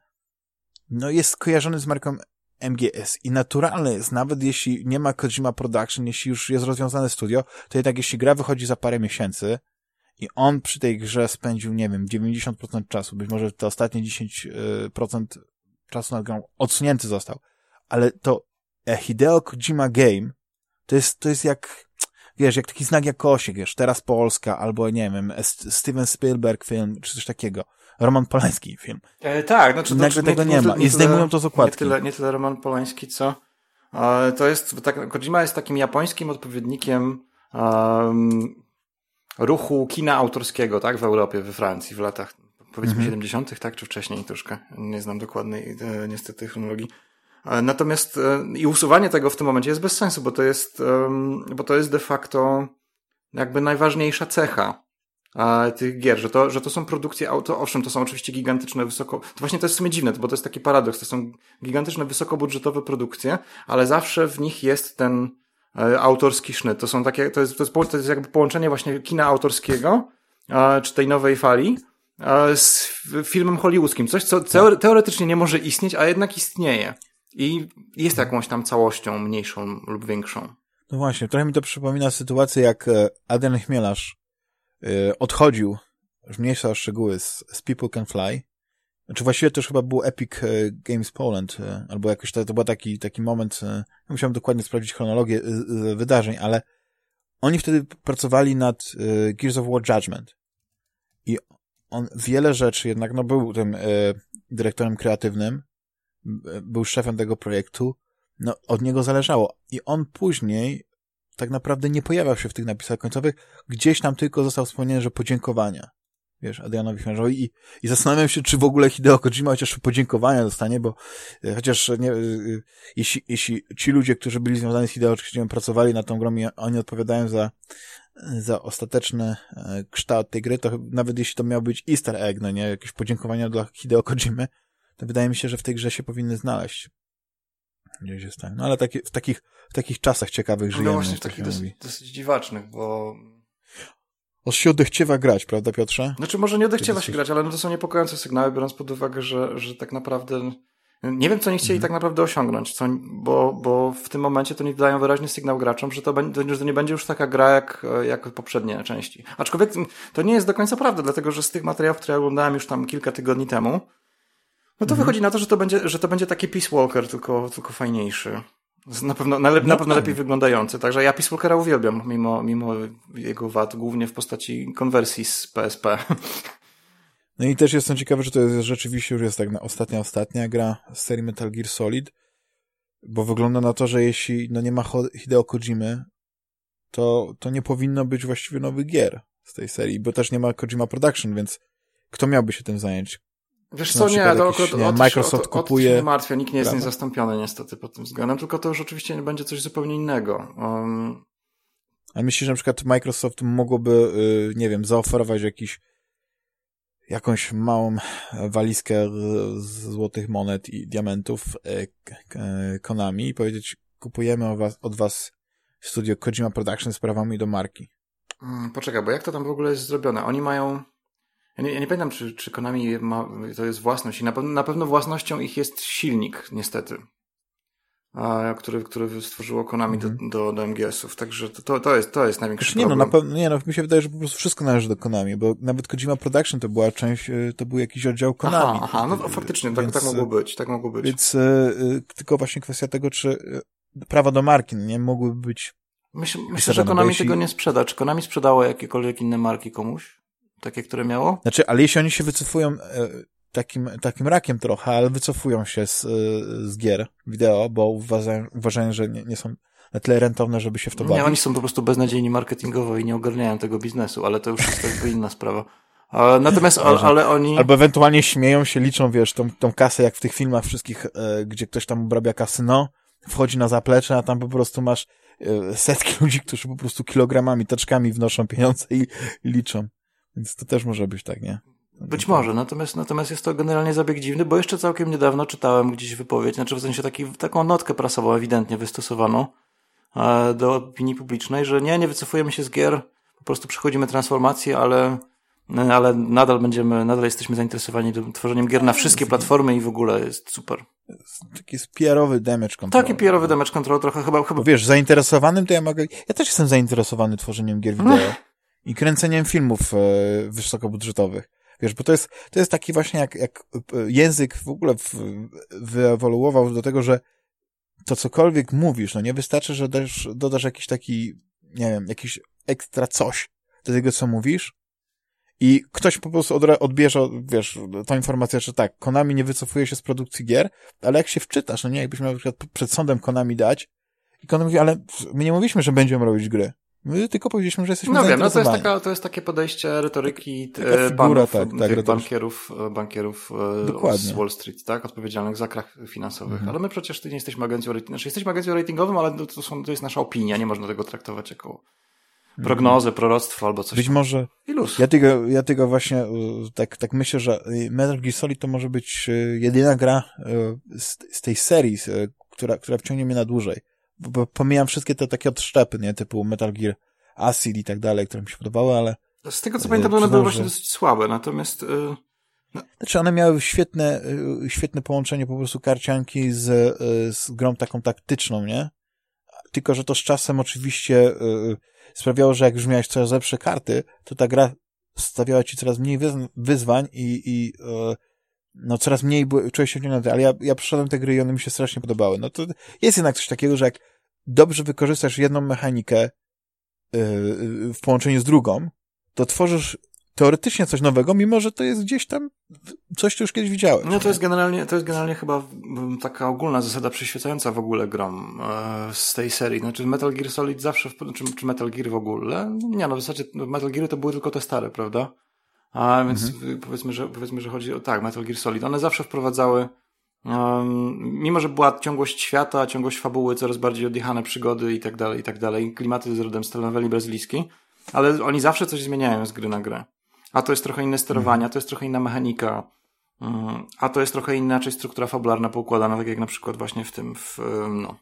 no jest kojarzony z marką MGS i naturalne jest, nawet jeśli nie ma Kojima Production, jeśli już jest rozwiązane studio, to jednak jeśli gra wychodzi za parę miesięcy, i on przy tej grze spędził, nie wiem, 90% czasu, być może te ostatnie 10% czasu nad grą odsunięty został. Ale to Hideo Kojima Game to jest, to jest jak, wiesz, jak taki znak jakości, wiesz, teraz Polska, albo nie wiem, Steven Spielberg film, czy coś takiego. Roman Polański film. E, tak, znaczy, Nagle znaczy, tego nie, nie ma. I zdejmują to z okładki. Nie tyle, nie tyle Roman Polański, co e, to jest, tak, Kojima jest takim japońskim odpowiednikiem um, ruchu kina autorskiego, tak, w Europie, we Francji w latach powiedzmy mhm. 70., tak, czy wcześniej troszkę. Nie znam dokładnej e, niestety chronologii. E, natomiast e, i usuwanie tego w tym momencie jest bez sensu, bo to jest, bo to jest de facto jakby najważniejsza cecha tych gier, że to, że to są produkcje auto, owszem, to są oczywiście gigantyczne, wysoko, to właśnie to jest w sumie dziwne, bo to jest taki paradoks, to są gigantyczne, wysokobudżetowe produkcje, ale zawsze w nich jest ten, E, autorski sznyt. To są takie, to jest, to jest, to jest jakby połączenie właśnie kina autorskiego, czy tej nowej fali, z filmem hollywoodzkim. Coś, co teoretycznie nie może istnieć, a jednak istnieje. I jest jakąś tam całością mniejszą lub większą. No właśnie, trochę mi to przypomina sytuację, jak e, Adrian Chmielarz e, odchodził, już mniejsza szczegóły, z, z People Can Fly znaczy właściwie to już chyba był Epic e, Games Poland, albo jakoś to, to był taki, taki moment, e, musiałem dokładnie sprawdzić chronologię wydarzeń, ale oni wtedy pracowali nad Gears of War Judgment. I on wiele rzeczy jednak, no był tym dyrektorem kreatywnym, był szefem tego projektu, no od niego zależało. I on później tak naprawdę nie pojawiał się w tych napisach końcowych, gdzieś tam tylko został wspomniany, że podziękowania wiesz, Adrianowi Chmierzowi i, i zastanawiam się, czy w ogóle Hideo Kojima chociaż podziękowania dostanie, bo e, chociaż nie, e, e, jeśli, jeśli ci ludzie, którzy byli związani z Hideo Kojimą pracowali na tą grą i oni odpowiadają za, za ostateczny kształt tej gry, to nawet jeśli to miał być easter egg, no nie, jakieś podziękowania dla Hideo Kojimy, to wydaje mi się, że w tej grze się powinny znaleźć. Gdzieś jest tak. No ale taki, w, takich, w takich czasach ciekawych no żyjemy. No właśnie w takich dosyć, dosyć dziwacznych, bo on się odechciewa grać, prawda Piotrze? Znaczy może nie odechciewa się grać, ale no to są niepokojące sygnały, biorąc pod uwagę, że, że tak naprawdę nie wiem, co oni chcieli mhm. tak naprawdę osiągnąć, co, bo, bo w tym momencie to nie dają wyraźny sygnał graczom, że to, będzie, że to nie będzie już taka gra jak, jak poprzednie części. Aczkolwiek to nie jest do końca prawda, dlatego że z tych materiałów, które oglądałem już tam kilka tygodni temu, no to mhm. wychodzi na to, że to będzie, że to będzie taki Peace Walker, tylko, tylko fajniejszy. Na pewno, na, na pewno lepiej wyglądający. Także ja Peace Walkera uwielbiam, mimo, mimo jego wad, głównie w postaci konwersji z PSP. No i też jestem ciekawy, że to jest rzeczywiście już jest tak na ostatnia, ostatnia gra z serii Metal Gear Solid, bo wygląda na to, że jeśli no nie ma Hideo Kojimy, to, to nie powinno być właściwie nowych gier z tej serii, bo też nie ma Kojima Production, więc kto miałby się tym zająć? Wiesz co, nie, to jakiś, nie, Microsoft kupuje. Od, nie martwię, nikt nie jest prawda? niezastąpiony niestety pod tym względem, tylko to już oczywiście będzie coś zupełnie innego. Um... A myślisz, że na przykład Microsoft mogłoby, y, nie wiem, zaoferować jakiś jakąś małą walizkę z złotych monet i diamentów e, Konami i powiedzieć, kupujemy was, od was studio Kojima Production z prawami do marki. Hmm, poczekaj, bo jak to tam w ogóle jest zrobione? Oni mają Ja nie, ja nie pamiętam, czy, czy Konami ma, to jest własność i na, pewno, na pewno własnością ich jest silnik, niestety. A, który, który stworzyło Konami mm -hmm. do, do, do MGS-ów. Także to, to, jest, to jest największy Znaczy, nie, problem. No, na pewno, nie, no, mi się wydaje, że po prostu wszystko należy do Konami, bo nawet Kojima Production to była część, y, to był jakiś oddział Konami. Aha, aha no faktycznie, tak, tak mogło być, tak mogło być. Więc y, y, tylko właśnie kwestia tego, czy prawa do marki, nie mogłyby być Myślę, myślę że Konami jeśli... tego nie sprzeda. Czy Konami sprzedało jakiekolwiek inne marki komuś? Takie, które miało? Znaczy, ale jeśli oni się wycofują e, takim, takim rakiem trochę, ale wycofują się z, e, z gier wideo, bo uważają, uważają że nie, nie są na tyle rentowne, żeby się w to bawić. Nie, oni są po prostu beznadziejni marketingowo i nie ogarniają tego biznesu, ale to już jest jakby inna sprawa. Natomiast, ale, ale oni... Albo ewentualnie śmieją się, liczą, wiesz, tą, tą kasę, jak w tych filmach wszystkich, e, gdzie ktoś tam obrabia kasyno, wchodzi na zaplecze, a tam po prostu masz e, setki ludzi, którzy po prostu kilogramami, taczkami wnoszą pieniądze i, i liczą. Więc to też może być tak, nie? Być może, natomiast, natomiast jest to generalnie zabieg dziwny, bo jeszcze całkiem niedawno czytałem gdzieś wypowiedź, znaczy w sensie taki, taką notkę prasową ewidentnie wystosowaną e, do opinii publicznej, że nie, nie wycofujemy się z gier, po prostu przechodzimy transformację, ale, ale nadal będziemy, nadal jesteśmy zainteresowani tworzeniem gier na wszystkie platformy i w ogóle jest super. Taki PR-owy damage control. Taki PR-owy damage control trochę chyba, chyba. Bo wiesz, zainteresowanym to ja mogę, ja też jestem zainteresowany tworzeniem gier wideo i kręceniem filmów e, wysokobudżetowych. Wiesz, bo to jest, to jest taki właśnie jak, jak e, język w ogóle w, wyewoluował do tego, że to cokolwiek mówisz, no nie wystarczy, że dasz, dodasz jakiś taki, nie wiem, jakiś ekstra coś do tego, co mówisz i ktoś po prostu odbierze, wiesz, tą informację, że tak, Konami nie wycofuje się z produkcji gier, ale jak się wczytasz, no nie, jakbyś miał przykład przed sądem Konami dać i Konami mówi, ale my nie mówiliśmy, że będziemy robić gry. My tylko powiedzieliśmy, że jesteśmy No wiem, no to jest, taka, to jest takie podejście retoryki figura, panów, tak, tak, tych bankierów, bankierów e, Dokładnie. z Wall Street, tak, odpowiedzialnych za krach finansowych. Mhm. Ale my przecież nie jesteśmy agencją ratingową, znaczy jesteśmy agencją ratingową, ale to, są, to jest nasza opinia, nie można tego traktować jako mhm. prognozę, proroctwo albo coś. Być tam. może. Ilus. Ja tego, ja tego właśnie e, tak, tak myślę, że Metal Gear Solid to może być e, jedyna gra z, z tej serii, która, która wciągnie mnie na dłużej bo pomijam wszystkie te takie odszczepy, nie, typu Metal Gear Acid i tak dalej, które mi się podobały, ale... Z tego co pamiętam, one były właśnie dosyć słabe, natomiast... Yy... No. Znaczy one miały świetne, yy, świetne połączenie po prostu karcianki z, yy, z grą taką taktyczną, nie? Tylko, że to z czasem oczywiście yy, sprawiało, że jak już miałeś coraz lepsze karty, to ta gra stawiała ci coraz mniej wyzwań i, i no coraz mniej czułeś się wciągnięty, ale ja, ja przeszedłem te gry i one mi się strasznie podobały. No to jest jednak coś takiego, że jak dobrze wykorzystasz jedną mechanikę yy, w połączeniu z drugą, to tworzysz teoretycznie coś nowego, mimo że to jest gdzieś tam coś, co już kiedyś widziałeś. No to jest generalnie, to jest generalnie chyba taka ogólna zasada przyświecająca w ogóle grom e, z tej serii. Znaczy Metal Gear Solid zawsze, czy, czy Metal Gear w ogóle? Nie, no w zasadzie Metal Gear to były tylko te stare, prawda? A więc mhm. powiedzmy, że, powiedzmy, że chodzi o tak, Metal Gear Solid. One zawsze wprowadzały, um, mimo że była ciągłość świata, ciągłość fabuły, coraz bardziej odjechane przygody i tak dalej, i tak dalej, klimaty z rodem z telenoweli brazylijskiej, ale oni zawsze coś zmieniają z gry na grę. A to jest trochę inne sterowanie, mhm. to jest trochę inna mechanika, um, a to jest trochę inaczej struktura fabularna poukładana, tak jak na przykład właśnie w tym, w, no,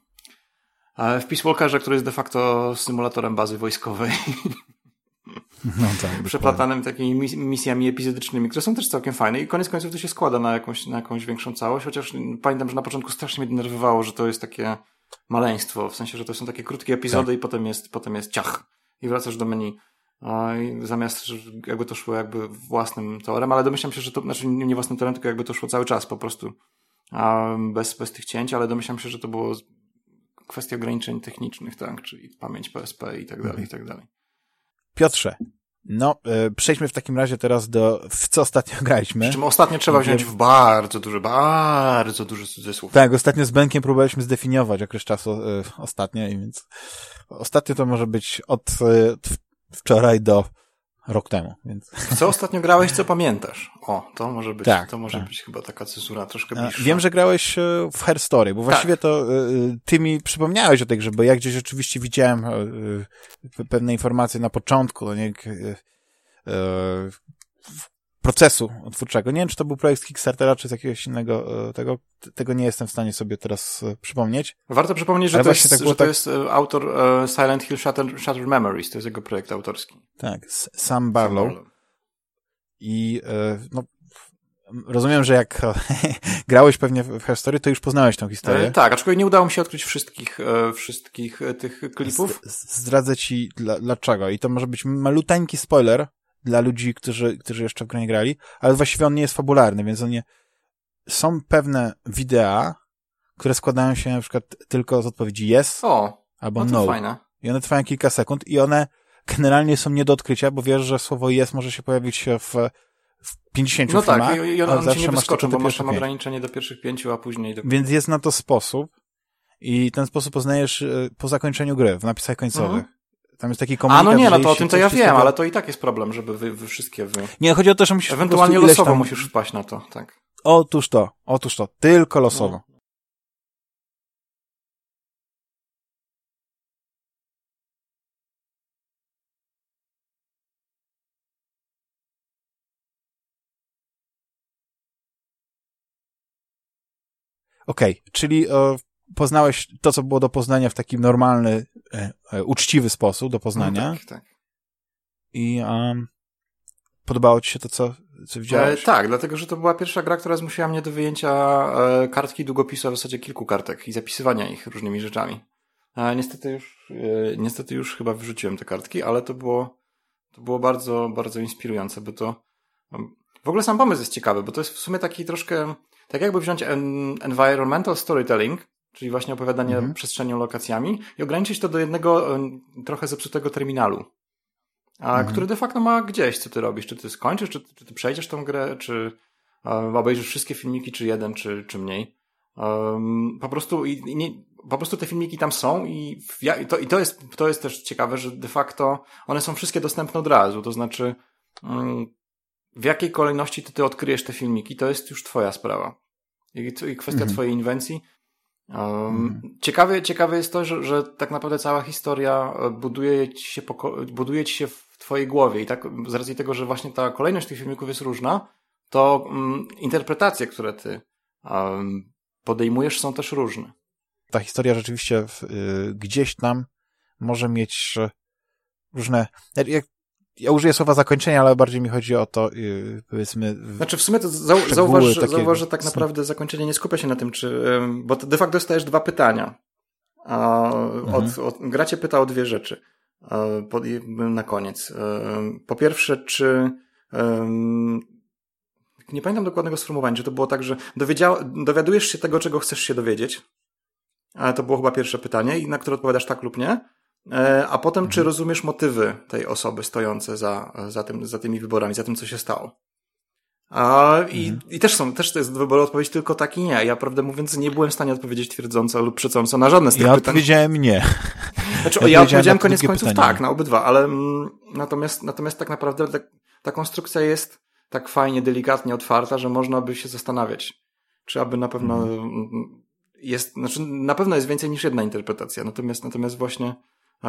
w Peace Walkerze, który jest de facto symulatorem bazy wojskowej. No tak, przeplatanym takimi misjami epizodycznymi, które są też całkiem fajne i koniec końców to się składa na jakąś, na jakąś większą całość, chociaż pamiętam, że na początku strasznie mnie denerwowało, że to jest takie maleństwo, w sensie, że to są takie krótkie epizody tak. i potem jest, potem jest ciach i wracasz do menu. I zamiast jakby to szło jakby własnym torem, ale domyślam się, że to, znaczy nie własnym torem, tylko jakby to szło cały czas po prostu bez, bez tych cięć, ale domyślam się, że to było kwestia ograniczeń technicznych, tak, czyli pamięć PSP i tak dalej, i tak dalej. Piotrze, no, e, przejdźmy w takim razie teraz do, w co ostatnio graliśmy. Przy czym ostatnio trzeba wziąć w bardzo duży, bardzo duży cudzysłów. Tak, ostatnio z Benkiem próbowaliśmy zdefiniować okres czasu e, ostatnio, więc ostatnio to może być od e, wczoraj do rok temu, więc... Co ostatnio grałeś, co pamiętasz? O, to może być, tak, to może tak. być chyba taka cezura troszkę bliższa. Wiem, że grałeś w Her Story, bo właściwie tak. to ty mi przypomniałeś o tej grze, bo ja gdzieś oczywiście widziałem pewne informacje na początku, no nie, procesu twórczego. Nie wiem, czy to był projekt Kickstartera, czy z jakiegoś innego tego, tego nie jestem w stanie sobie teraz przypomnieć. Warto przypomnieć, że, to jest, tak że to tak... jest autor Silent Hill Shattered, Shattered Memories, to jest jego projekt autorski. Tak, Sam Barlow. Sam Barlow. I e, no, rozumiem, że jak grałeś pewnie w historię, to już poznałeś tą historię. E, tak, aczkolwiek nie udało mi się odkryć wszystkich, e, wszystkich e, tych klipów. zdradzę ci dla, dlaczego. I to może być maluteńki spoiler dla ludzi, którzy, którzy jeszcze w grę nie grali, ale właściwie on nie jest fabularny, więc on nie... Są pewne wideo, które składają się na przykład tylko z odpowiedzi yes o, albo no. no. Fajne. I one trwają kilka sekund i one generalnie są nie do odkrycia, bo wiesz, że słowo yes może się pojawić w, w 50 no filmach. No tak, i, i one, się nie wyskoczą, bo masz tam ograniczenie do pierwszych pięciu, a później do... Więc jest na to sposób i ten sposób poznajesz e, po zakończeniu gry, w napisach końcowych. Mhm. Tam jest taki komunikat, A no nie, no to o tym to ja wiem, tego... ale to i tak jest problem, żeby wy, wy wszystkie wy... Nie, chodzi o to, że musisz Ewentualnie losowo tam... musisz wpaść na to, tak. Otóż to, otóż to, tylko losowo. No. Okej, okay, czyli e, poznałeś to, co było do poznania w taki normalny, e, e, uczciwy sposób do poznania. No tak, tak. I um, podobało ci się to, co, co widziałeś? E, tak, dlatego, że to była pierwsza gra, która zmusiła mnie do wyjęcia e, kartki długopisu, a w zasadzie kilku kartek i zapisywania ich różnymi rzeczami. A niestety już, e, niestety już chyba wyrzuciłem te kartki, ale to było, to było bardzo, bardzo inspirujące, bo to w ogóle sam pomysł jest ciekawy, bo to jest w sumie taki troszkę tak jakby wziąć en environmental storytelling, czyli właśnie opowiadanie mhm. przestrzenią, lokacjami i ograniczyć to do jednego trochę zepsutego terminalu, a, mhm. który de facto ma gdzieś, co ty robisz. Czy ty skończysz, czy, czy ty przejdziesz tą grę, czy um, obejrzysz wszystkie filmiki, czy jeden, czy, czy mniej. Um, po prostu i, i nie, po prostu te filmiki tam są i, i, to, i to, jest, to jest też ciekawe, że de facto one są wszystkie dostępne od razu, to znaczy um, w jakiej kolejności ty, ty odkryjesz te filmiki, to jest już twoja sprawa. I, i kwestia mhm. twojej inwencji. Um, ciekawe, ciekawe jest to, że, że tak naprawdę cała historia e, buduje ci, się buduje ci się w twojej głowie i tak z racji tego, że właśnie ta kolejność tych filmików jest różna, to um, interpretacje, które ty um, podejmujesz są też różne. Ta historia rzeczywiście w, y, gdzieś tam może mieć różne, jak ja użyję słowa zakończenia, ale bardziej mi chodzi o to, yy, powiedzmy. Znaczy, w sumie to zau zauważ, takie... zauważ, że tak naprawdę zakończenie nie skupia się na tym, czy. Bo de facto dostajesz dwa pytania. A od, mhm. od, gra cię pyta o dwie rzeczy. Po, na koniec. Po pierwsze, czy. Nie pamiętam dokładnego sformułowania, czy to było tak, że dowiadujesz się tego, czego chcesz się dowiedzieć. Ale to było chyba pierwsze pytanie, i na które odpowiadasz tak lub nie. E, a potem, czy mhm. rozumiesz motywy tej osoby stojące za, za, tym, za tymi wyborami, za tym, co się stało? A, i, mhm. I też są, też to jest wybór odpowiedź tylko tak i nie. Ja prawdę mówiąc nie byłem w stanie odpowiedzieć twierdząco lub przecząco na żadne z tych ja pytań. Ja odpowiedziałem nie. Znaczy, ja, ja odpowiedziałem koniec końców pytanie. tak, na obydwa, ale mm, natomiast, natomiast tak naprawdę ta, ta konstrukcja jest tak fajnie, delikatnie otwarta, że można by się zastanawiać, czy aby na pewno mhm. jest, znaczy na pewno jest więcej niż jedna interpretacja, natomiast, natomiast właśnie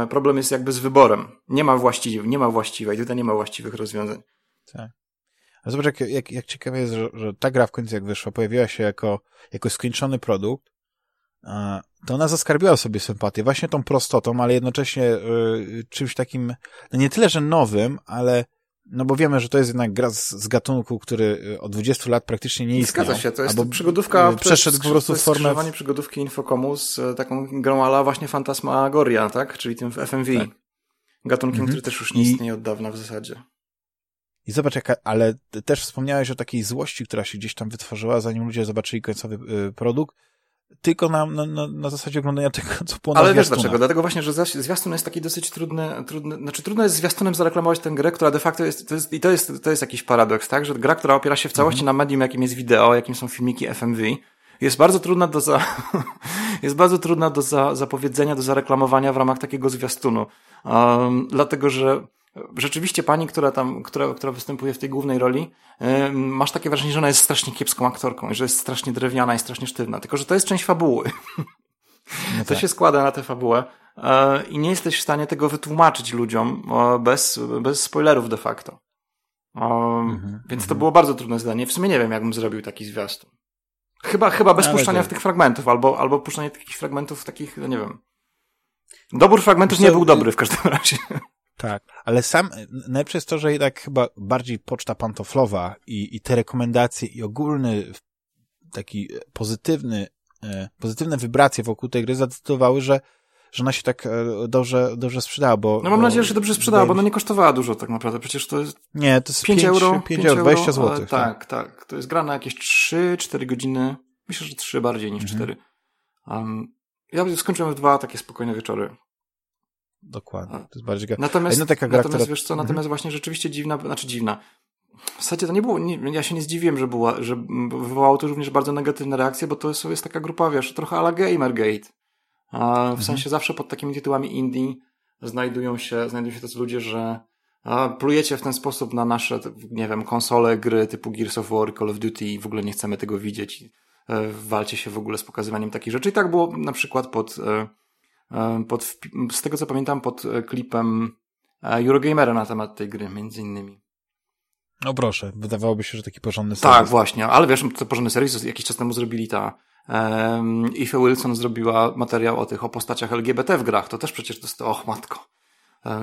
problem jest jakby z wyborem. Nie ma właściwej, nie ma właściwej, tutaj nie ma właściwych rozwiązań. Tak. A zobacz, jak, jak, jak ciekawe jest, że, że ta gra w końcu jak wyszła, pojawiła się jako, jako skończony produkt, to ona zaskarbiła sobie sympatię właśnie tą prostotą, ale jednocześnie y, czymś takim, no nie tyle, że nowym, ale no bo wiemy, że to jest jednak gra z, z gatunku, który y, od 20 lat praktycznie nie istnieje. Zgadza się, to jest albo przygodówka. Y, przeszedł po prostu w formę... przygodówki Infocomu z e, taką grą ala właśnie Fantasmagoria, tak? Czyli tym FMV. Tak. Gatunkiem, mhm. który też już nie istnieje od dawna w zasadzie. I zobacz, jaka, ale też wspomniałeś o takiej złości, która się gdzieś tam wytworzyła, zanim ludzie zobaczyli końcowy y, produkt tylko na, na, na zasadzie oglądania tego, co było Ale wiesz dlaczego? Dlatego właśnie, że zwiastun jest taki dosyć trudny, trudny, znaczy trudno jest zwiastunem zareklamować tę grę, która de facto jest, to jest i to jest, to jest jakiś paradoks, tak? Że gra, która opiera się w całości mhm. na medium, jakim jest wideo, jakim są filmiki FMV, jest bardzo trudna do za, jest bardzo trudna do za, zapowiedzenia, do zareklamowania w ramach takiego zwiastunu. Um, dlatego, że rzeczywiście pani, która tam, która, która występuje w tej głównej roli, yy, masz takie wrażenie, że ona jest strasznie kiepską aktorką i że jest strasznie drewniana i strasznie sztywna. Tylko, że to jest część fabuły. No to tak. się składa na tę fabułę yy, i nie jesteś w stanie tego wytłumaczyć ludziom yy, bez, bez spoilerów de facto. Mhm, więc to mhm. było bardzo trudne zdanie. W sumie nie wiem, jakbym zrobił taki zwiastun. Chyba, chyba bez puszczania w tych fragmentów, albo, albo puszczanie takich fragmentów takich, no nie wiem. Dobór fragmentów nie był dobry w każdym razie. Tak, ale sam, najlepsze jest to, że jednak chyba bardziej poczta pantoflowa i, i te rekomendacje i ogólny taki pozytywny, e, pozytywne wibracje wokół tej gry zadecydowały, że że ona się tak e, dobrze, dobrze sprzedała, bo... No mam nadzieję, że się dobrze sprzedała, bo ona nie kosztowała dużo tak naprawdę, przecież to jest... Nie, to jest 5, 5 euro, 5, 5 euro, 20 zł. Tak, tak, tak, to jest gra na jakieś 3-4 godziny, myślę, że 3 bardziej niż mhm. 4. Um, ja skończyłem w dwa takie spokojne wieczory. Dokładnie, to jest bardziej... Natomiast, no taka gra, natomiast która... wiesz co, natomiast mhm. właśnie rzeczywiście dziwna, znaczy dziwna, w zasadzie to nie było, nie, ja się nie zdziwiłem, że była, że wywołało to również bardzo negatywne reakcje, bo to jest, jest taka grupa, wiesz, trochę ala Gamergate. A w mhm. sensie zawsze pod takimi tytułami indie znajdują się, znajdują się tacy ludzie, że plujecie w ten sposób na nasze, nie wiem, konsole, gry typu Gears of War, Call of Duty i w ogóle nie chcemy tego widzieć. E, walcie się w ogóle z pokazywaniem takich rzeczy. I tak było na przykład pod, e, pod z tego co pamiętam, pod klipem Eurogamera na temat tej gry, między innymi. No proszę, wydawałoby się, że taki porządny serwis. Tak, właśnie, ale wiesz, to porządny serwis, jakiś czas temu zrobili ta um, Ife Wilson zrobiła materiał o tych, o postaciach LGBT w grach, to też przecież to jest, och matko.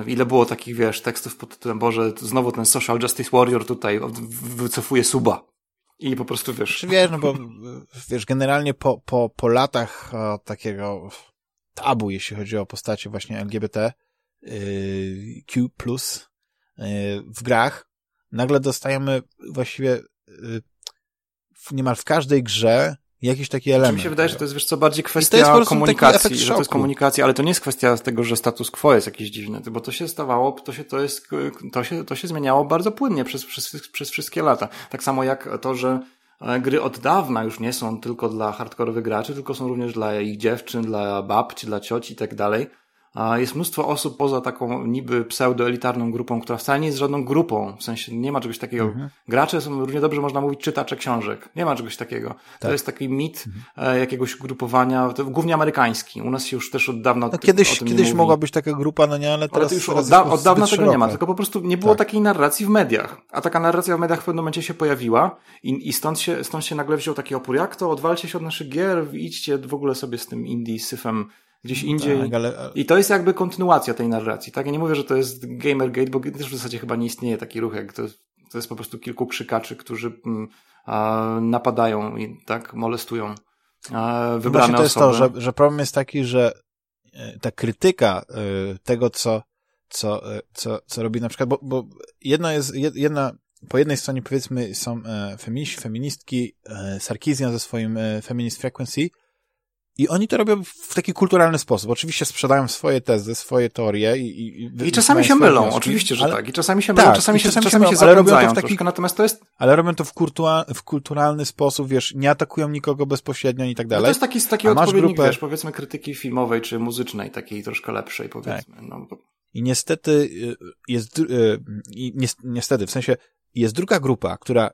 Ile było takich, wiesz, tekstów pod tytułem, Boże, znowu ten Social Justice Warrior tutaj wycofuje suba. I po prostu, wiesz... Czy wiesz, no bo, wiesz, generalnie po, po, po latach o, takiego tabu, jeśli chodzi o postacie właśnie LGBT, yy, Q+, yy, w grach, nagle dostajemy właściwie yy, niemal w każdej grze jakiś taki element. Czy mi się wydaje, że to jest wiesz co, bardziej kwestia komunikacji, że to jest komunikacja, ale to nie jest kwestia tego, że status quo jest jakiś dziwny, bo to się stawało, to się, to jest, to się, to się zmieniało bardzo płynnie przez, przez, przez wszystkie lata. Tak samo jak to, że gry od dawna już nie są tylko dla hardkorowych graczy, tylko są również dla ich dziewczyn, dla babci, dla cioci i tak dalej. Jest mnóstwo osób poza taką niby pseudoelitarną grupą, która wcale nie jest żadną grupą. W sensie nie ma czegoś takiego. Mhm. Gracze są równie dobrze, można mówić, czytacze książek. Nie ma czegoś takiego. Tak. To jest taki mit mhm. E, jakiegoś grupowania, to głównie amerykański. U nas się już też od dawna no, kiedyś, o tym kiedyś mogła być taka grupa, no nie, ale teraz, ale już od, da od dawna tego nie ma, tylko po prostu nie było tak. takiej narracji w mediach. A taka narracja w mediach w pewnym momencie się pojawiła i, i stąd, się, stąd się nagle wziął taki opór. Jak to? Odwalcie się od naszych gier, idźcie w ogóle sobie z tym indie syfem gdzieś indziej. Tak, ale... I to jest jakby kontynuacja tej narracji, tak? Ja nie mówię, że to jest Gamergate, bo też w zasadzie chyba nie istnieje taki ruch, jak to, to jest po prostu kilku krzykaczy, którzy mm, a, napadają i tak molestują a, wybrane Właśnie to jest to, że, że problem jest taki, że e, ta krytyka y, tego, co, co, y, co, co robi na przykład, bo, bo jedna jest, jedna, po jednej stronie powiedzmy są e, feministki, e, Sarkizjan ze swoim e, Feminist Frequency, i oni to robią w taki kulturalny sposób. Oczywiście sprzedają swoje tezy, swoje teorie i... I, I czasami się mylą, wnioski, oczywiście, że ale... tak. I czasami się mylą, tak, czasami, się, czasami, czasami się, ale robią to w taki, troszkę, natomiast to jest... Ale robią to w, kultua, w kulturalny sposób, wiesz, nie atakują nikogo bezpośrednio i tak dalej. No to jest taki, taki odpowiednik, grupę... wiesz, powiedzmy krytyki filmowej czy muzycznej, takiej troszkę lepszej, powiedzmy. Tak. No. I niestety y, jest... Y, I niestety, w sensie jest druga grupa, która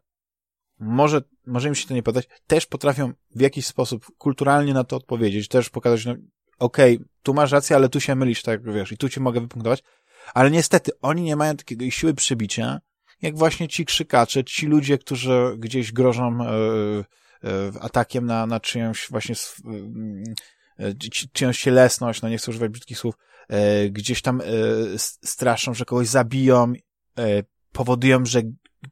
może, może im się to nie podobać, też potrafią w jakiś sposób kulturalnie na to odpowiedzieć, też pokazać, no okej, okay, tu masz rację, ale tu się mylisz, tak wiesz, i tu cię mogę wypunktować, ale niestety oni nie mają takiego siły przybicia, jak właśnie ci krzykacze, ci ludzie, którzy gdzieś grożą e, atakiem na, na czyjąś właśnie e, czyjąś cielesność, no nie chcę używać brzydkich słów, gdzieś tam straszą, że kogoś zabiją, powodują, że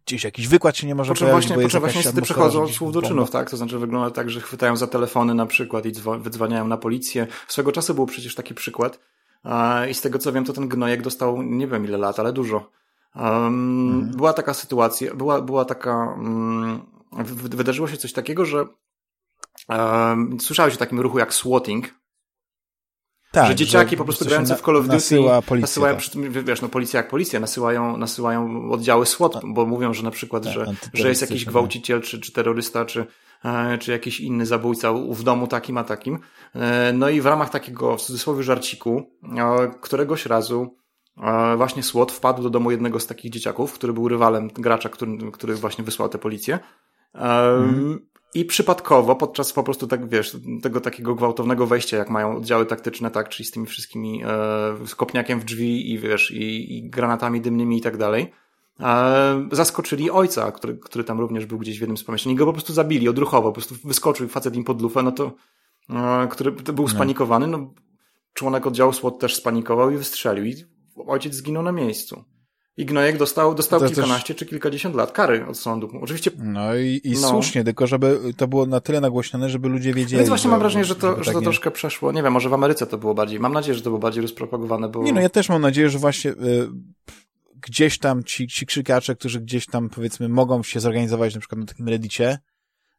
gdzieś jakiś wykład się nie może pojawić, właśnie, bo jest właśnie niestety przechodzą od słów do czynów, tak? To znaczy wygląda tak, że chwytają za telefony na przykład i wydzwaniają na policję. Swego czasu był przecież taki przykład i z tego co wiem, to ten gnojek dostał nie wiem ile lat, ale dużo. Um, mhm. Była taka sytuacja, była, była taka, um, wydarzyło się coś takiego, że um, słyszałeś o takim ruchu jak swatting, tak, że dzieciaki że po prostu grające w Call of Duty nasyła policja, nasyłają, tak. wiesz, no policja jak policja, nasyłają, nasyłają oddziały SWAT, bo mówią, że na przykład, tak, że, że jest jakiś gwałciciel, czy, czy terrorysta, czy, e, czy jakiś inny zabójca w domu takim a takim. E, no i w ramach takiego, w cudzysłowie, żarciku, e, któregoś razu właśnie SWAT wpadł do domu jednego z takich dzieciaków, który był rywalem gracza, który, który właśnie wysłał tę policję. Mhm. I przypadkowo, podczas po prostu tak, wiesz, tego takiego gwałtownego wejścia, jak mają oddziały taktyczne, tak, czyli z tymi wszystkimi, e, z kopniakiem w drzwi i wiesz, i, i granatami dymnymi i tak dalej, e, zaskoczyli ojca, który, który tam również był gdzieś w jednym z pomieszczeń i go po prostu zabili odruchowo, po prostu wyskoczył facet im pod lufę, no to, e, który był spanikowany, no, członek oddziału SWAT też spanikował i wystrzelił. I ojciec zginął na miejscu. I Gnojek dostał, dostał To kilkanaście też... czy kilkadziesiąt lat kary od sądu. Oczywiście. No i, i no. słusznie, tylko żeby to było na tyle nagłośnione, żeby ludzie wiedzieli. Więc właśnie mam wrażenie, że to, że to tak troszkę przeszło. Nie wiem, może w Ameryce to było bardziej. Mam nadzieję, że to było bardziej rozpropagowane. Bo... Nie, no ja też mam nadzieję, że właśnie y, gdzieś tam ci, ci krzykacze, którzy gdzieś tam powiedzmy mogą się zorganizować na przykład na takim reddicie,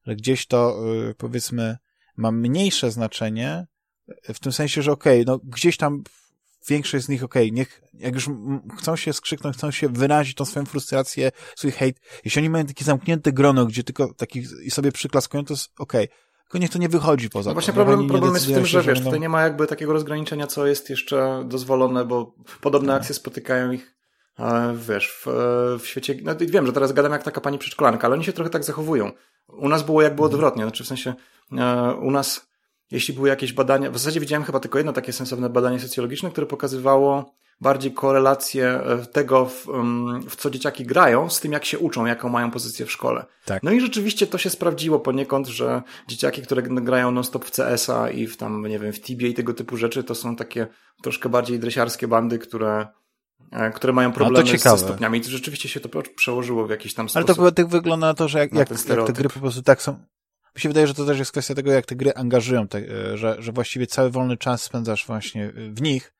że gdzieś to y, powiedzmy ma mniejsze znaczenie w tym sensie, że okej, okay, no gdzieś tam większość z nich, okej, okay, niech, jak już chcą się skrzyknąć, chcą się wyrazić tą swoją frustrację, swój hejt, jeśli oni mają takie zamknięte grono, gdzie tylko taki i sobie przyklaskują, to jest okej. Okay. Tylko niech to nie wychodzi poza no Właśnie problem, problem jest w tym, że wiesz, tutaj nie ma jakby takiego rozgraniczenia, co jest jeszcze dozwolone, bo podobne akcje spotykają ich wiesz, w, w świecie, no wiem, że teraz gadam jak taka pani przedszkolanka, ale oni się trochę tak zachowują. U nas było jakby odwrotnie, znaczy w sensie e, u nas jeśli były jakieś badania, w zasadzie widziałem chyba tylko jedno takie sensowne badanie socjologiczne, które pokazywało bardziej korelację e, tego, w, w, co dzieciaki grają, z tym, jak się uczą, jaką mają pozycję w szkole. Tak. No i rzeczywiście to się sprawdziło poniekąd, że dzieciaki, które grają non-stop w CS-a i w tam, nie wiem, w Tibie i tego typu rzeczy, to są takie troszkę bardziej dresiarskie bandy, które e, które mają problemy no ze stopniami. I rzeczywiście się to przełożyło w jakiś tam sposób. Ale to tak wygląda na to, że jak, jak, jak te gry po prostu tak są, mi się wydaje, że to też jest kwestia tego, jak te gry angażują, te, e, że, że właściwie cały wolny czas spędzasz właśnie w nich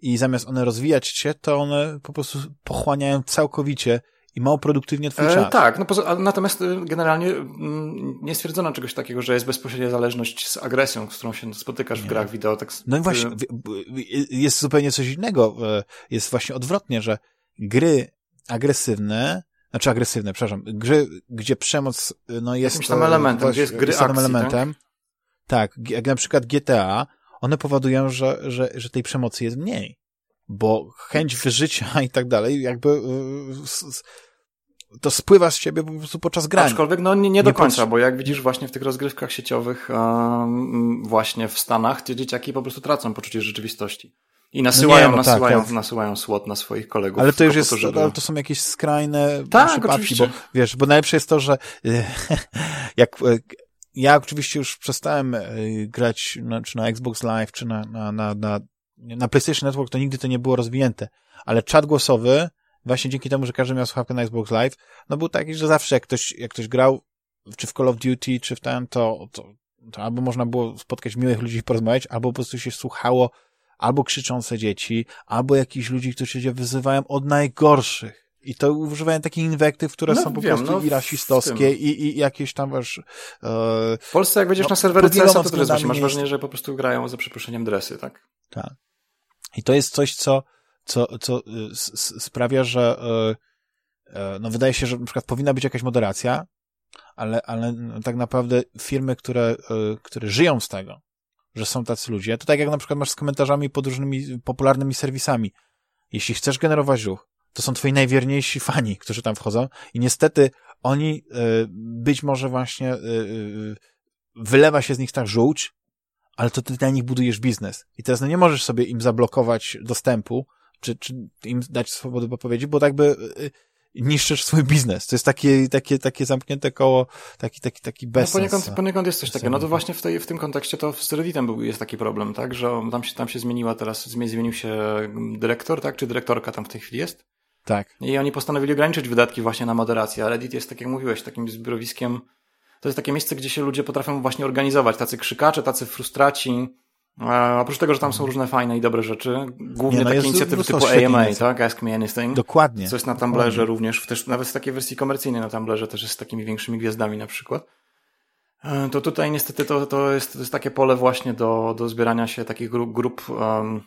i zamiast one rozwijać się, to one po prostu pochłaniają całkowicie i mało produktywnie twój e, czas. E, tak, no poza, natomiast e, generalnie mm, nie stwierdzono czegoś takiego, że jest bezpośrednia zależność z agresją, z którą się spotykasz nie. w grach wideo. Tak, no i właśnie, jest zupełnie coś innego. Jest właśnie odwrotnie, że gry agresywne znaczy agresywne, przepraszam, gry, gdzie przemoc no jest... Jakimś tam elementem, gdzie jest gry jest akcji, elementem. Tak? tak, jak na przykład GTA, one powodują, że, że, że tej przemocy jest mniej. Bo chęć wyżycia i tak dalej, jakby to spływa z siebie po prostu podczas grania. Aczkolwiek no nie, nie do końca, bo jak widzisz właśnie w tych rozgrywkach sieciowych um, właśnie w Stanach, te dzieciaki po prostu tracą poczucie rzeczywistości. I nasyłają, no nie, no nasyłają, tak, tak. nasyłają słod na swoich kolegów. Ale to już jest, to, żeby... ale to są jakieś skrajne tak, przypadki, oczywiście. bo wiesz, bo najlepsze jest to, że jak e, ja oczywiście już przestałem e, grać na, czy na Xbox Live, czy na, na, na, na, na PlayStation Network, to nigdy to nie było rozwinięte. Ale czat głosowy, właśnie dzięki temu, że każdy miał słuchawkę na Xbox Live, no był taki, że zawsze jak ktoś, jak ktoś grał, czy w Call of Duty, czy w ten, to, to, to albo można było spotkać miłych ludzi i porozmawiać, albo po prostu się słuchało albo krzyczące dzieci, albo jakichś ludzi, którzy się wyzywają od najgorszych. I to używają takich inwektyw, które no, są po wiem, prostu no, i rasistowskie, i, i jakieś tam wiesz... E, w Polsce jak będziesz no, na serwery CS, to, jest właśnie, masz wrażenie, że po prostu grają za przeproszeniem dresy, tak? Tak. I to jest coś, co, co, co y, sprawia, że y, no wydaje się, że na przykład powinna być jakaś moderacja, ale, ale tak naprawdę firmy, które, które żyją z tego, że są tacy ludzie. To tak jak na przykład masz z komentarzami pod różnymi popularnymi serwisami. Jeśli chcesz generować ruch, to są twoi najwierniejsi fani, którzy tam wchodzą i niestety oni y, być może właśnie y, y, wylewa się z nich ta żółć, ale to ty dla nich budujesz biznes. I teraz no nie możesz sobie im zablokować dostępu, czy, czy im dać swobodę wypowiedzi, bo tak by niszczysz swój biznes. To jest takie, takie, takie zamknięte koło, taki, taki, taki bezsens. No poniekąd, poniekąd jest coś takiego. No to właśnie w, tej, w tym kontekście to z Redditem był, jest taki problem, tak, że tam się, tam się zmieniła teraz, zmienił się dyrektor, tak, czy dyrektorka tam w tej chwili jest? Tak. I oni postanowili ograniczyć wydatki właśnie na moderację, a Reddit jest, tak jak mówiłeś, takim zbiorowiskiem, to jest takie miejsce, gdzie się ludzie potrafią właśnie organizować, tacy krzykacze, tacy frustraci, a oprócz tego, że tam są różne fajne i dobre rzeczy, głównie nie, no takie inicjatywy typu AMA, tak? Ask Me Anything. Dokładnie. Co jest na Tumblerze również, też nawet w takiej wersji komercyjnej na Tumblerze też jest z takimi większymi gwiazdami na przykład. E, to tutaj niestety to, to, jest, to jest takie pole właśnie do, do zbierania się takich grup, grup um,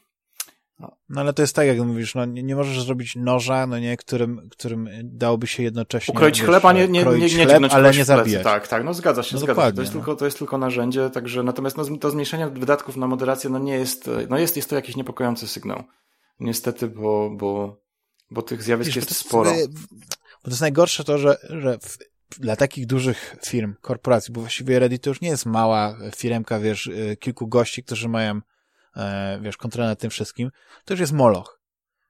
no ale to jest tak, jak mówisz, no nie, nie możesz zrobić noża, no nie, którym, którym dałoby się jednocześnie... Ukroić wiesz, chleb, a nie, nie, nie, nie chleb, ale nie zabijać. Tak, tak, no zgadza się, no zgadza się. To jest, no. tylko, to jest tylko narzędzie, także natomiast no, to zmniejszenie wydatków na moderację, no nie jest, no jest, jest to jakiś niepokojący sygnał. Niestety, bo, bo, bo tych zjawisk wiesz, jest, jest sporo. Bo to jest najgorsze to, że, że w, dla takich dużych firm, korporacji, bo właściwie Reddit to już nie jest mała firmka, wiesz, y, kilku gości, którzy mają wiesz, kontrolę nad tym wszystkim, to już jest moloch.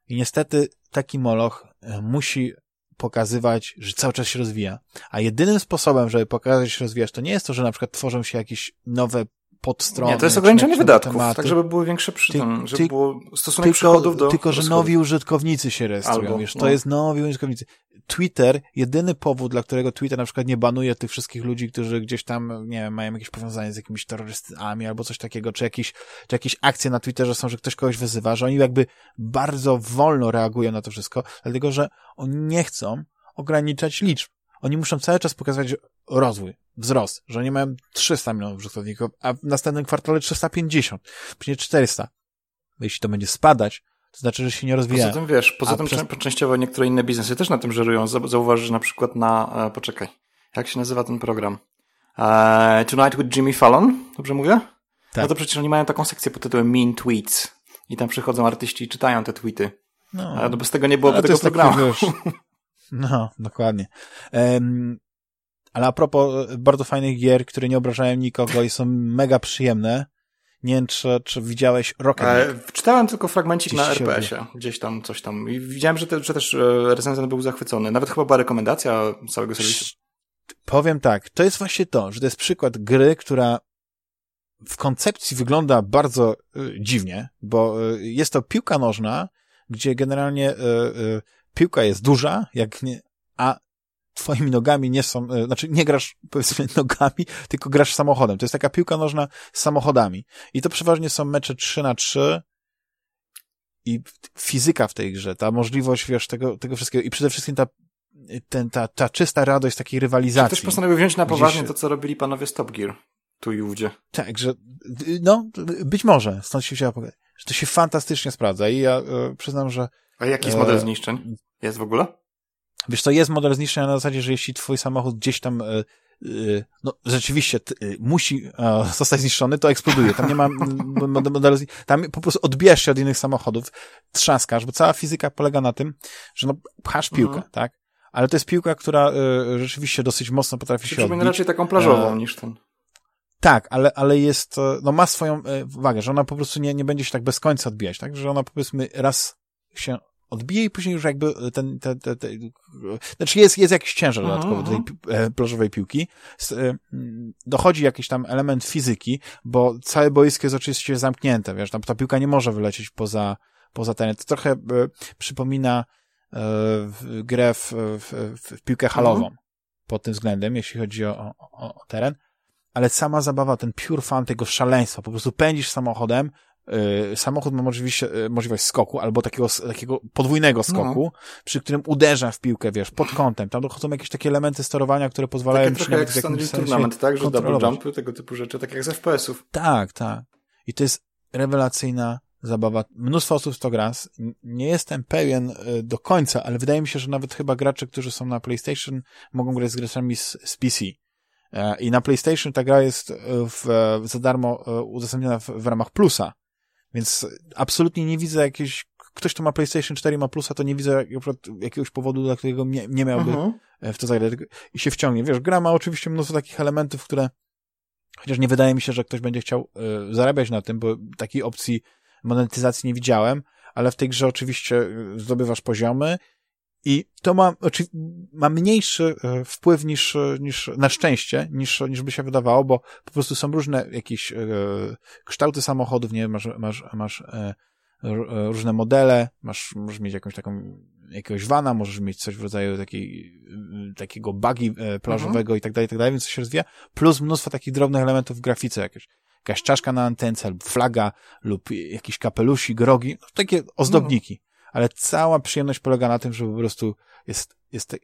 I niestety taki moloch e, musi pokazywać, że cały czas się rozwija. A jedynym sposobem, żeby pokazać, że się rozwijasz, to nie jest to, że na przykład tworzą się jakieś nowe podstrony. Nie, to jest ograniczenie wydatków, tematy. tak żeby były większe przy tym, żeby ty, było stosunek tylko, przychodów do Tylko, że nowi użytkownicy się rejestrują, Albo, wiesz, to no. jest nowi użytkownicy. Twitter, jedyny powód, dla którego Twitter na przykład nie banuje tych wszystkich ludzi, którzy gdzieś tam, nie wiem, mają jakieś powiązanie z jakimiś terrorystami albo coś takiego, czy jakieś, czy jakieś akcje na Twitterze są, że ktoś kogoś wyzywa, że oni jakby bardzo wolno reagują na to wszystko, dlatego, że oni nie chcą ograniczać liczb. Oni muszą cały czas pokazywać rozwój, wzrost, że oni mają 300 milionów użytkowników, a w następnym kwartale 350, później 400. Jeśli to będzie spadać, to znaczy, że się nie rozwija. Poza tym wiesz, poza a tym przez... częściowo niektóre inne biznesy też na tym żerują. Zauważ, że na przykład na, e, poczekaj, jak się nazywa ten program? E, Tonight with Jimmy Fallon, dobrze mówię? Tak. No to przecież oni mają taką sekcję pod tytułem Mean Tweets i tam przychodzą artyści i czytają te tweety. No, a no bez tego nie byłoby tego programu. Taki, wiesz, no, dokładnie. Um, ale a propos e, bardzo fajnych gier, które nie obrażają nikogo i są mega przyjemne, nie wiem, czy, czy widziałeś Rocket League. czytałem tylko fragmencik na RPS-ie, gdzieś tam, coś tam. I widziałem, że, te, że też e, recenzent był zachwycony. Nawet chyba była rekomendacja całego serwisu. Powiem tak, to jest właśnie to, że to jest przykład gry, która w koncepcji wygląda bardzo y, dziwnie, bo y, jest to piłka nożna, gdzie generalnie y, piłka jest duża, jak nie, a twoimi nogami nie są, e, znaczy nie grasz powiedzmy nogami, tylko grasz samochodem. To jest taka piłka nożna z samochodami. I to przeważnie są mecze 3 na 3 i fizyka w tej grze, ta możliwość, wiesz, tego, tego wszystkiego i przede wszystkim ta, ten, ta, ta czysta radość takiej rywalizacji. Czy też postanowił wziąć na poważnie to, co robili panowie Stop Gear tu i ówdzie. Tak, że no, być może, stąd się wzięła że to się fantastycznie sprawdza i ja e, przyznam, że... A jaki jest model e, zniszczeń? Jest w ogóle? Wiesz, to jest model zniszczenia na zasadzie, że jeśli twój samochód gdzieś tam, e, e, no rzeczywiście e, musi zostać zniszczony, to eksploduje. Tam nie ma modelu, tam po prostu odbijasz się od innych samochodów, trzaskasz, bo cała fizyka polega na tym, że no pchasz piłkę, mhm. tak? Ale to jest piłka, która rzeczywiście dosyć mocno potrafi się odbić. raczej taką plażową niż ten. Tak, ale, ale jest, no ma swoją wagę, że ona po prostu nie, nie będzie się tak bez końca odbijać, tak? Że ona powiedzmy raz się odbije i później już jakby ten, ten, ten, ten znaczy jest, jest jakiś ciężar mhm, dodatkowy tej mhm. e, plażowej piłki. E, dochodzi jakiś tam element fizyki, bo całe boisko jest oczywiście zamknięte, wiesz, tam ta piłka nie może wylecieć poza, poza ten. To trochę e, przypomina grę w, w, w piłkę halową mhm. pod tym względem, jeśli chodzi o, o, o teren ale sama zabawa, ten pure fan tego szaleństwa, po prostu pędzisz samochodem, samochód ma oczywiście y, możliwość skoku, albo takiego, takiego podwójnego skoku, no. przy którym uderza w piłkę, wiesz, pod kątem. Tam dochodzą jakieś takie elementy sterowania, które pozwalają takie trochę jak w jakimś Tournament, tak? Że double jumpy, tego typu rzeczy, tak jak z FPS-ów. Tak, tak. I to jest rewelacyjna zabawa. Mnóstwo osób w to gra. Nie jestem pewien y, do końca, ale wydaje mi się, że nawet chyba gracze, którzy są na PlayStation, mogą grać z graczami z, z PC. E, I na PlayStation ta gra jest w, za darmo udostępniona w, w ramach Plusa. Więc absolutnie nie widzę jakiejś, ktoś, kto ma PlayStation 4 ma plusa, to nie widzę jakiegoś powodu, dla którego nie, nie miałby uh-huh. w to zagrać i się wciągnie. Wiesz, gra ma oczywiście mnóstwo takich elementów, które chociaż nie wydaje mi się, że ktoś będzie chciał y, zarabiać na tym, bo takiej opcji monetyzacji nie widziałem, ale w tej grze oczywiście e, zdobywasz poziomy i to ma, ma mniejszy e, wpływ niż, niż na szczęście, niż, niż by się wydawało, bo po prostu są różne jakieś e, kształty samochodów, nie masz, masz, masz e, różne modele, masz, możesz mieć jakąś taką, jakiegoś vana, możesz mieć coś w rodzaju takiej, takiego buggy plażowego mhm. i tak dalej, i tak dalej, więc to się rozwija, plus mnóstwo takich drobnych elementów w grafice jakieś. Jakaś czaszka na antence, albo flaga, lub jakiś kapelusik, rogi, no, takie ozdobniki ale cała przyjemność polega na tym, że po prostu jest, jest,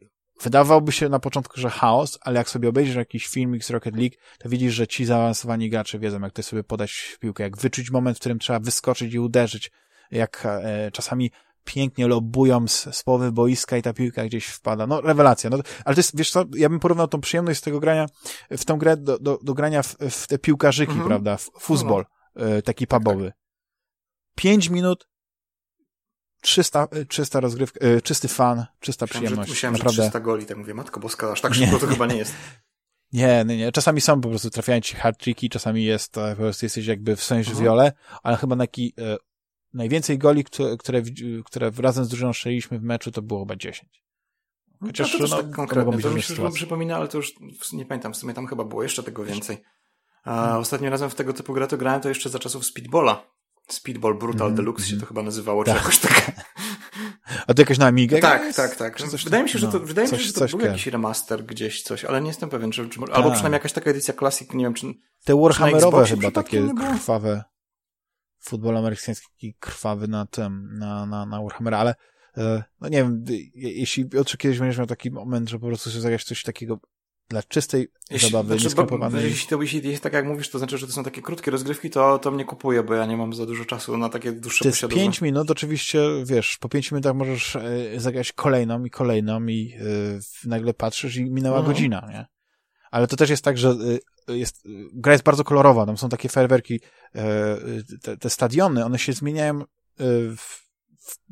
wydawałoby się na początku, że chaos, ale jak sobie obejrzysz jakiś filmik z Rocket League, to widzisz, że ci zaawansowani gracze wiedzą, jak to sobie podać w piłkę, jak wyczuć moment, w którym trzeba wyskoczyć i uderzyć, jak e, czasami pięknie lobują z, z połowy boiska i ta piłka gdzieś wpada. No, rewelacja. No, ale to jest, wiesz co, ja bym porównał tą przyjemność z tego grania, w tą grę do, do, do grania w, w te piłkarzyki, mhm. prawda, w futbol, e, taki tak, pubowy. Pięć minut, czysta, czysta rozgrywka, e, czysty fan, czysta myślałem, przyjemność. Że, myślałem, Naprawdę. że 300 goli, tak mówię, matko boska, aż tak szybko nie, to chyba nie jest. Nie, nie, nie. Czasami są po prostu trafiają ci hard tricki, czasami jest, e, po prostu jesteś jakby w sensie mhm. wiole, ale chyba taki, e, najwięcej goli, które, które, które razem z drużyną strzeliśmy w meczu, to było chyba 10. Chociaż, no, to no, tak konkretnie, to mi się przypomina, ale to już nie pamiętam, w sumie tam chyba było jeszcze tego więcej. A hmm. ostatnim razem w tego typu grę to grałem to jeszcze za czasów Speedballa. Speedball Brutal mm, Deluxe mm. się to chyba nazywało, czy tak. jakoś tak. A to jakoś na Amigę? Tak, tak, tak. Coś, wydaje mi się, że to, no, wydaje coś, mi się, że to był jakiś remaster gdzieś, coś, ale nie jestem pewien, czy, czy albo tak. przynajmniej jakaś taka edycja Classic, nie wiem, czy... Te Warhammerowe chyba takie krwawe. Futbol amerykański krwawy na tym, na, na, na Warhammera, ale e, no nie wiem, jeśli Piotrze kiedyś będziesz miał taki moment, że po prostu chcesz zagrać coś takiego dla czystej jeśli, zabawy, znaczy, nieskrępowanej. Jeśli to jeśli jest tak jak mówisz, to znaczy, że to są takie krótkie rozgrywki, to, to mnie kupuje, bo ja nie mam za dużo czasu na takie dłuższe To jest pięć minut, oczywiście, wiesz, po pięciu minutach możesz e, zagrać kolejną i kolejną i e, nagle patrzysz i minęła mhm. godzina, nie? Ale to też jest tak, że e, jest, gra jest bardzo kolorowa, tam są takie fajerwerki, te, te stadiony, one się zmieniają w,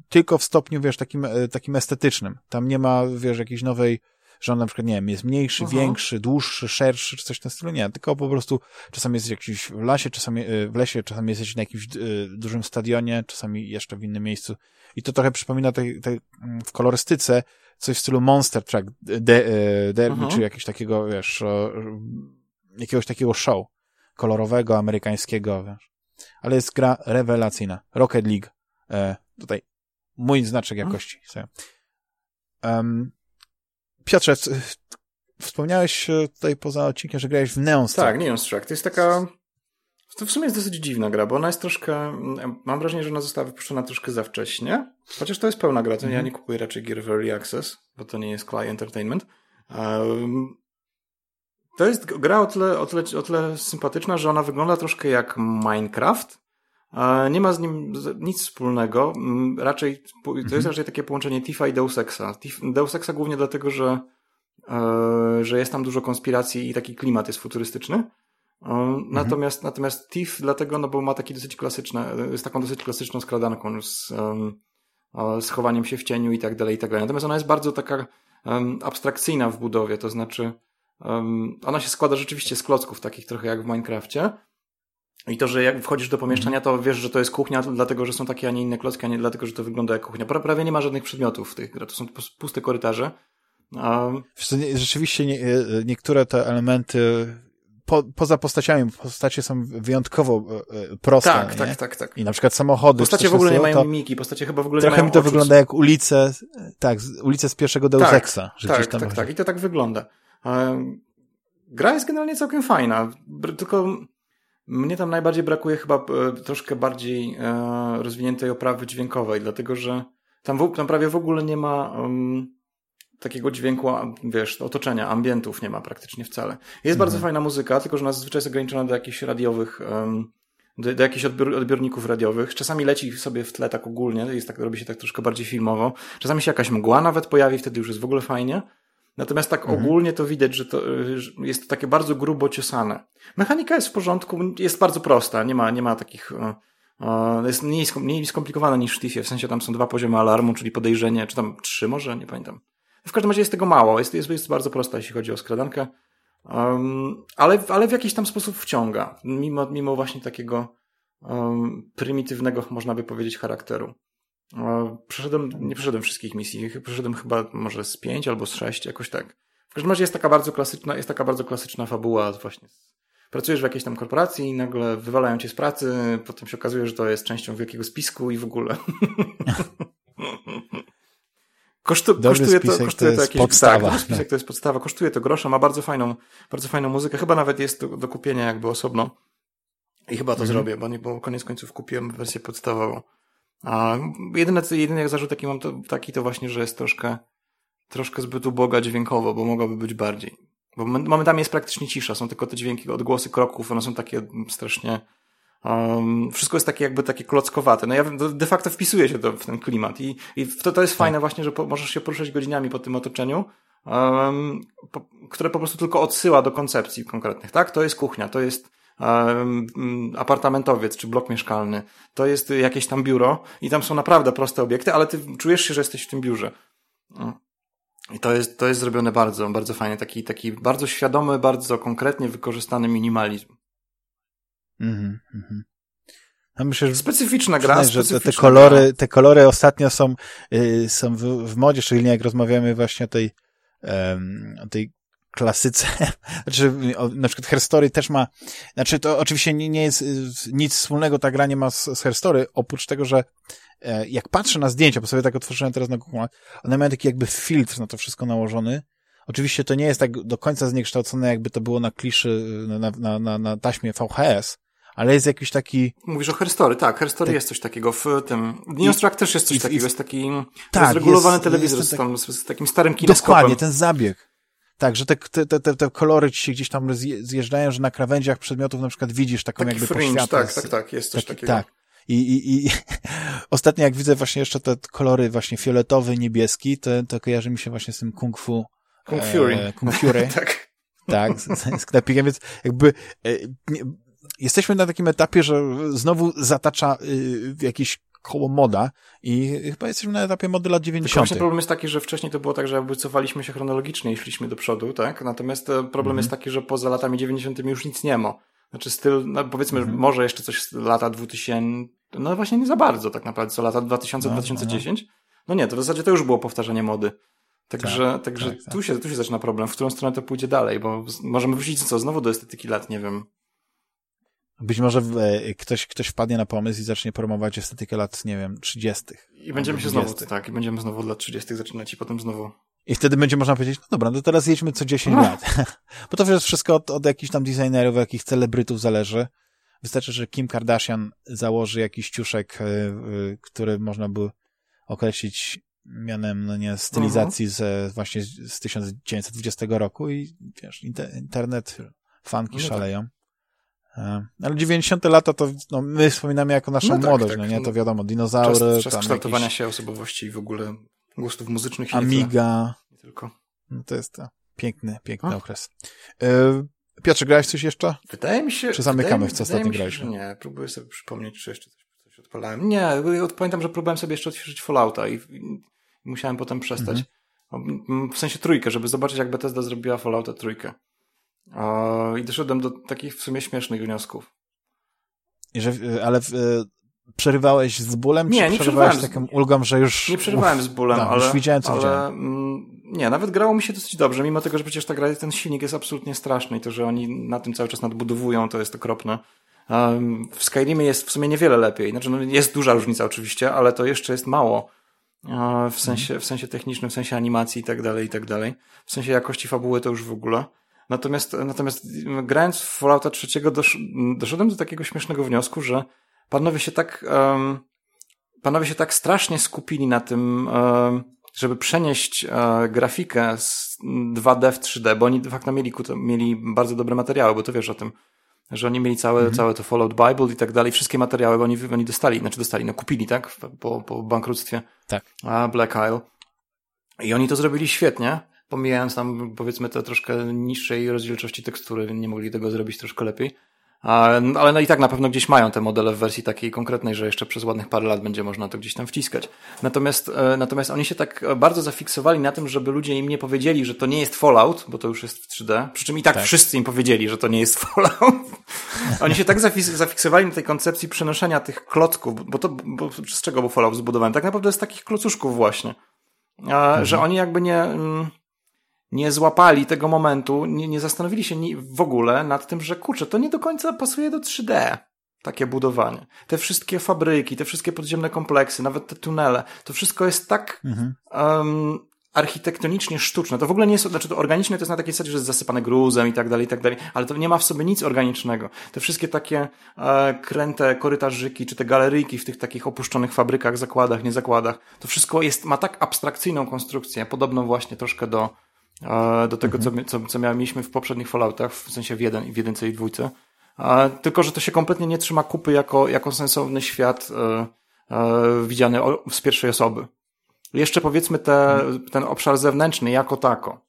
tylko w stopniu, wiesz, takim, takim estetycznym. Tam nie ma, wiesz, jakiejś nowej że on na przykład, nie wiem, jest mniejszy, uh -huh. większy, dłuższy, szerszy, czy coś w tym stylu. Nie, tylko po prostu czasami jesteś jakiś w lesie, czasami e, w lesie, czasami jesteś na jakimś y, dużym stadionie, czasami jeszcze w innym miejscu. I to trochę przypomina tej, tej, mm, w kolorystyce coś w stylu Monster Truck de, e, Derby, uh -huh. czy jakiegoś takiego, wiesz, jakiegoś takiego show kolorowego, amerykańskiego, wiesz. Ale jest gra rewelacyjna. Rocket League. E, tutaj mój znaczek jakości. Um, Piotrze, wspomniałeś e, tutaj poza odcinkiem, że grałeś w Neon Struck. Tak, Neon Struck. To jest taka... To w sumie jest dosyć dziwna gra, bo ona jest troszkę... Mam wrażenie, że ona została wypuszczona troszkę za wcześnie. Chociaż to jest pełna gra, to mm ja nie kupuję raczej gier w Early Access, bo to nie jest Clay Entertainment. Um, to jest gra o tyle, o, tyle, o tyle sympatyczna, że ona wygląda troszkę jak Minecraft. Nie ma z nim nic wspólnego. Mm, raczej, to jest mhm. raczej takie połączenie Tifa i Deus Exa. Deus Exa głównie dlatego, że, e, że jest tam dużo konspiracji i taki klimat jest futurystyczny. E, mhm. Natomiast, natomiast Tiff dlatego, no bo ma taki dosyć klasyczny, jest taką dosyć klasyczną skradanką z, z chowaniem się w cieniu i tak dalej, i tak dalej. Natomiast ona jest bardzo taka abstrakcyjna w budowie, to znaczy ona się składa rzeczywiście z klocków, takich trochę jak w Minecrafcie, i to, że jak wchodzisz do pomieszczenia, to wiesz, że to jest kuchnia, dlatego że są takie, a nie inne klocki, a nie dlatego, że to wygląda jak kuchnia. Prawie nie ma żadnych przedmiotów w tych grach, to są puste korytarze. A... To rzeczywiście nie, e, niektóre te elementy po, poza postaciami, postacie są wyjątkowo e, e, proste. Tak, nie? tak, tak, tak. I na przykład samochody. Postacie w ogóle nie mają mimiki, postacie chyba w ogóle Trochę nie mają mi to oczu. wygląda jak ulice, tak, ulice z pierwszego Deus tak, Exa. Że tak, tak, tak. I to tak wygląda. Gra jest generalnie całkiem fajna, tylko mnie tam najbardziej brakuje chyba e, troszkę bardziej e, rozwiniętej oprawy dźwiękowej, dlatego że tam, w, tam prawie w ogóle nie ma um, takiego dźwięku, wiesz, otoczenia, ambientów nie ma praktycznie wcale. Jest mhm. bardzo fajna muzyka, tylko że ona zazwyczaj jest ograniczona do jakichś radiowych, um, do, do jakichś odbior, odbiorników radiowych. Czasami leci sobie w tle tak ogólnie, jest tak, robi się tak troszkę bardziej filmowo. Czasami się jakaś mgła nawet pojawi, wtedy już jest w ogóle fajnie. Natomiast tak mhm. ogólnie to widać, że to że jest to takie bardzo grubo ciosane. Mechanika jest w porządku, jest bardzo prosta, nie ma, nie ma takich, jest mniej, mniej skomplikowana niż w Tiffie, w sensie tam są dwa poziomy alarmu, czyli podejrzenie, czy tam trzy może, nie pamiętam. W każdym razie jest tego mało, jest, jest, jest bardzo prosta, jeśli chodzi o skradankę, um, ale, ale w jakiś tam sposób wciąga, mimo, mimo właśnie takiego um, prymitywnego, można by powiedzieć, charakteru. Przeszedłem, nie przeszedłem wszystkich misji, przeszedłem chyba może z pięć albo z sześć, jakoś tak. W każdym razie jest taka bardzo klasyczna, jest taka bardzo klasyczna fabuła właśnie. Pracujesz w jakiejś tam korporacji i nagle wywalają cię z pracy, potem się okazuje, że to jest częścią wielkiego spisku i w ogóle. Kosztu, kosztuje to, kosztuje to, to jakieś, podstawa. Tak, spisek to jest podstawa, kosztuje to grosza, ma bardzo fajną, bardzo fajną muzykę, chyba nawet jest do, do kupienia jakby osobno. I chyba to mm -hmm. zrobię, bo, nie, bo koniec końców kupiłem wersję podstawową. A jedyny, jedyny zarzut taki mam to, taki to właśnie, że jest troszkę, troszkę zbyt uboga dźwiękowo, bo mogłaby być bardziej. Bo momentami jest praktycznie cisza, są tylko te dźwięki, odgłosy kroków, one są takie strasznie, um, wszystko jest takie jakby takie klockowate. No ja de facto wpisuję się to, w ten klimat i, i to, to jest tak. fajne właśnie, że po, możesz się poruszać godzinami po tym otoczeniu, um, po, które po prostu tylko odsyła do koncepcji konkretnych, tak? To jest kuchnia, to jest apartamentowiec czy blok mieszkalny. To jest jakieś tam biuro i tam są naprawdę proste obiekty, ale ty czujesz się, że jesteś w tym biurze. I to jest, to jest zrobione bardzo, bardzo fajnie. Taki, taki bardzo świadomy, bardzo konkretnie wykorzystany minimalizm. Mhm, mhm. No myślę, że specyficzna gra, że te, te kolory, gra. te kolory ostatnio są, yy, są w, w modzie, szczególnie jak rozmawiamy właśnie o tej, um, o tej klasyce, znaczy na przykład Herstory też ma, znaczy to oczywiście nie, nie jest nic wspólnego ta gra nie ma z, z Herstory, oprócz tego, że e, jak patrzę na zdjęcia, bo sobie tak otworzyłem teraz na Google, one mają taki jakby filtr na to wszystko nałożony. Oczywiście to nie jest tak do końca zniekształcone, jakby to było na kliszy, na, na, na, na taśmie VHS, ale jest jakiś taki... Mówisz o Herstory, tak, Herstory tak. jest coś takiego w tym... Neostruck też jest coś i, takiego, i, jest taki tak, zregulowany telewizor jest z, tam, z, takim starym kineskopem. Dokładnie, ten zabieg. Tak, że te, te, te, te kolory ci się gdzieś tam zjeżdżają, że na krawędziach przedmiotów na przykład widzisz taką taki jakby fringe, poświatę. Tak, tak, tak, jest coś taki, takiego. Tak. I, i, i ostatnio jak widzę właśnie jeszcze te kolory właśnie fioletowy, niebieski, to, to kojarzy mi się właśnie z tym Kung Fu. Kung Fury. E, Kung Fury. tak. Tak, z, z knapikiem, więc jakby e, nie, jesteśmy na takim etapie, że znowu zatacza y, jakiś koło moda i chyba jesteśmy na etapie mody lat 90. Tylko właśnie problem jest taki, że wcześniej to było tak, że jakby cofaliśmy się chronologicznie i szliśmy do przodu, tak? Natomiast e, problem -hmm. jest taki, że poza latami 90. już nic nie ma. Znaczy styl, no powiedzmy, -hmm. może jeszcze coś z lata 2000, no właśnie nie za bardzo tak naprawdę, co lata 2000-2010. No, no. no nie, to w zasadzie to już było powtarzanie mody. Także, tak, także tak, tu, tak. Się, tu się zaczyna problem, w którą stronę to pójdzie dalej, bo możemy wrócić co, znowu do estetyki lat, nie wiem, być może e, ktoś, ktoś wpadnie na pomysł i zacznie promować estetykę lat, nie wiem, 30. I będziemy się znowu, tak, i będziemy znowu od lat 30. zaczynać i potem znowu. I wtedy będzie można powiedzieć, no dobra, no teraz jedźmy co 10 no. lat. Bo to wszystko od, od jakichś tam designerów, jakichś celebrytów zależy. Wystarczy, że Kim Kardashian założy jakiś ciuszek, yy, który można by określić mianem, no nie, stylizacji z, właśnie z 1920 roku i wiesz, internet, fanki no tak. szaleją. E, ale 90. lata to no, my wspominamy jako naszą no tak, młodość, tak, no nie? To wiadomo, dinozaury. Czas, czas kształtowania jakiś... się osobowości i w ogóle gustów muzycznych. Amiga. Nie tylko. No to jest to. Piękny, piękny A? okres. E, Piotrze, grałeś coś jeszcze? Wydaje mi się... Czy zamykamy w co ostatnio grałeś? Nie, próbuję sobie przypomnieć, czy jeszcze coś, coś odpalałem. Nie, pamiętam, że próbowałem sobie jeszcze odświeżyć Fallouta i, i musiałem potem przestać. Mhm. W sensie trójkę, żeby zobaczyć, jak Bethesda zrobiła Fallouta trójkę. I doszedłem do takich w sumie śmiesznych wniosków. I że, ale przerywałeś z bólem? Nie, nie przerywałem z taką ulgą, że już... Nie przerywałem z bólem, no, ale... Już widziałem, co ale, widziałem. Mm, nie, nawet grało mi się dosyć dobrze, mimo tego, że przecież ta gra, ten silnik jest absolutnie straszny i to, że oni na tym cały czas nadbudowują, to jest okropne. Um, w Skyrimie jest w sumie niewiele lepiej. Znaczy, no, jest duża różnica oczywiście, ale to jeszcze jest mało. w sensie, w sensie technicznym, w sensie animacji i tak dalej, i tak dalej. W sensie jakości fabuły to już w ogóle. Natomiast, natomiast grając w Fallouta trzeciego dosz, doszedłem do takiego śmiesznego wniosku, że panowie się tak, um, panowie się tak strasznie skupili na tym, um, żeby przenieść uh, grafikę z 2D w 3D, bo oni de facto mieli, mieli bardzo dobre materiały, bo to wiesz o tym, że oni mieli całe, mhm. całe to Fallout Bible i tak dalej, wszystkie materiały oni, oni dostali, znaczy dostali, no kupili, tak, po, po bankructwie tak. A Black Isle. I oni to zrobili świetnie, pomijając tam powiedzmy te troszkę niższej rozdzielczości tekstury, nie mogli tego zrobić troszkę lepiej. Ale no i tak na pewno gdzieś mają te modele w wersji takiej konkretnej, że jeszcze przez ładnych parę lat będzie można to gdzieś tam wciskać. Natomiast, e, natomiast oni się tak bardzo zafiksowali na tym, żeby ludzie im nie powiedzieli, że to nie jest Fallout, bo to już jest w 3D. Przy czym i tak, tak. wszyscy im powiedzieli, że to nie jest Fallout. oni się tak zafiksowali na tej koncepcji przenoszenia tych klocków, bo to, bo, z czego był Fallout zbudowany? Tak naprawdę z takich klocuszków właśnie. Mhm. Że oni jakby nie, mm, nie złapali tego momentu, nie, nie zastanowili się w ogóle nad tym, że kurczę, to nie do końca pasuje do 3D. Takie budowanie. Te wszystkie fabryki, te wszystkie podziemne kompleksy, nawet te tunele, to wszystko jest tak mhm. um, architektonicznie sztuczne. To w ogóle nie jest, znaczy to organiczne to jest na takiej zasadzie, że jest zasypane gruzem i tak dalej, i tak dalej, ale to nie ma w sobie nic organicznego. Te wszystkie takie e, kręte korytarzyki, czy te galeryjki w tych takich opuszczonych fabrykach, zakładach, niezakładach, to wszystko jest, ma tak abstrakcyjną konstrukcję, podobną właśnie troszkę do, do tego, mhm. co, co, co mieliśmy w poprzednich Falloutach, w sensie w, jeden, w jedynce i dwójce. Tylko, że to się kompletnie nie trzyma kupy jako, jako sensowny świat e, e, widziany z pierwszej osoby. Jeszcze powiedzmy te, mhm. ten obszar zewnętrzny jako tako.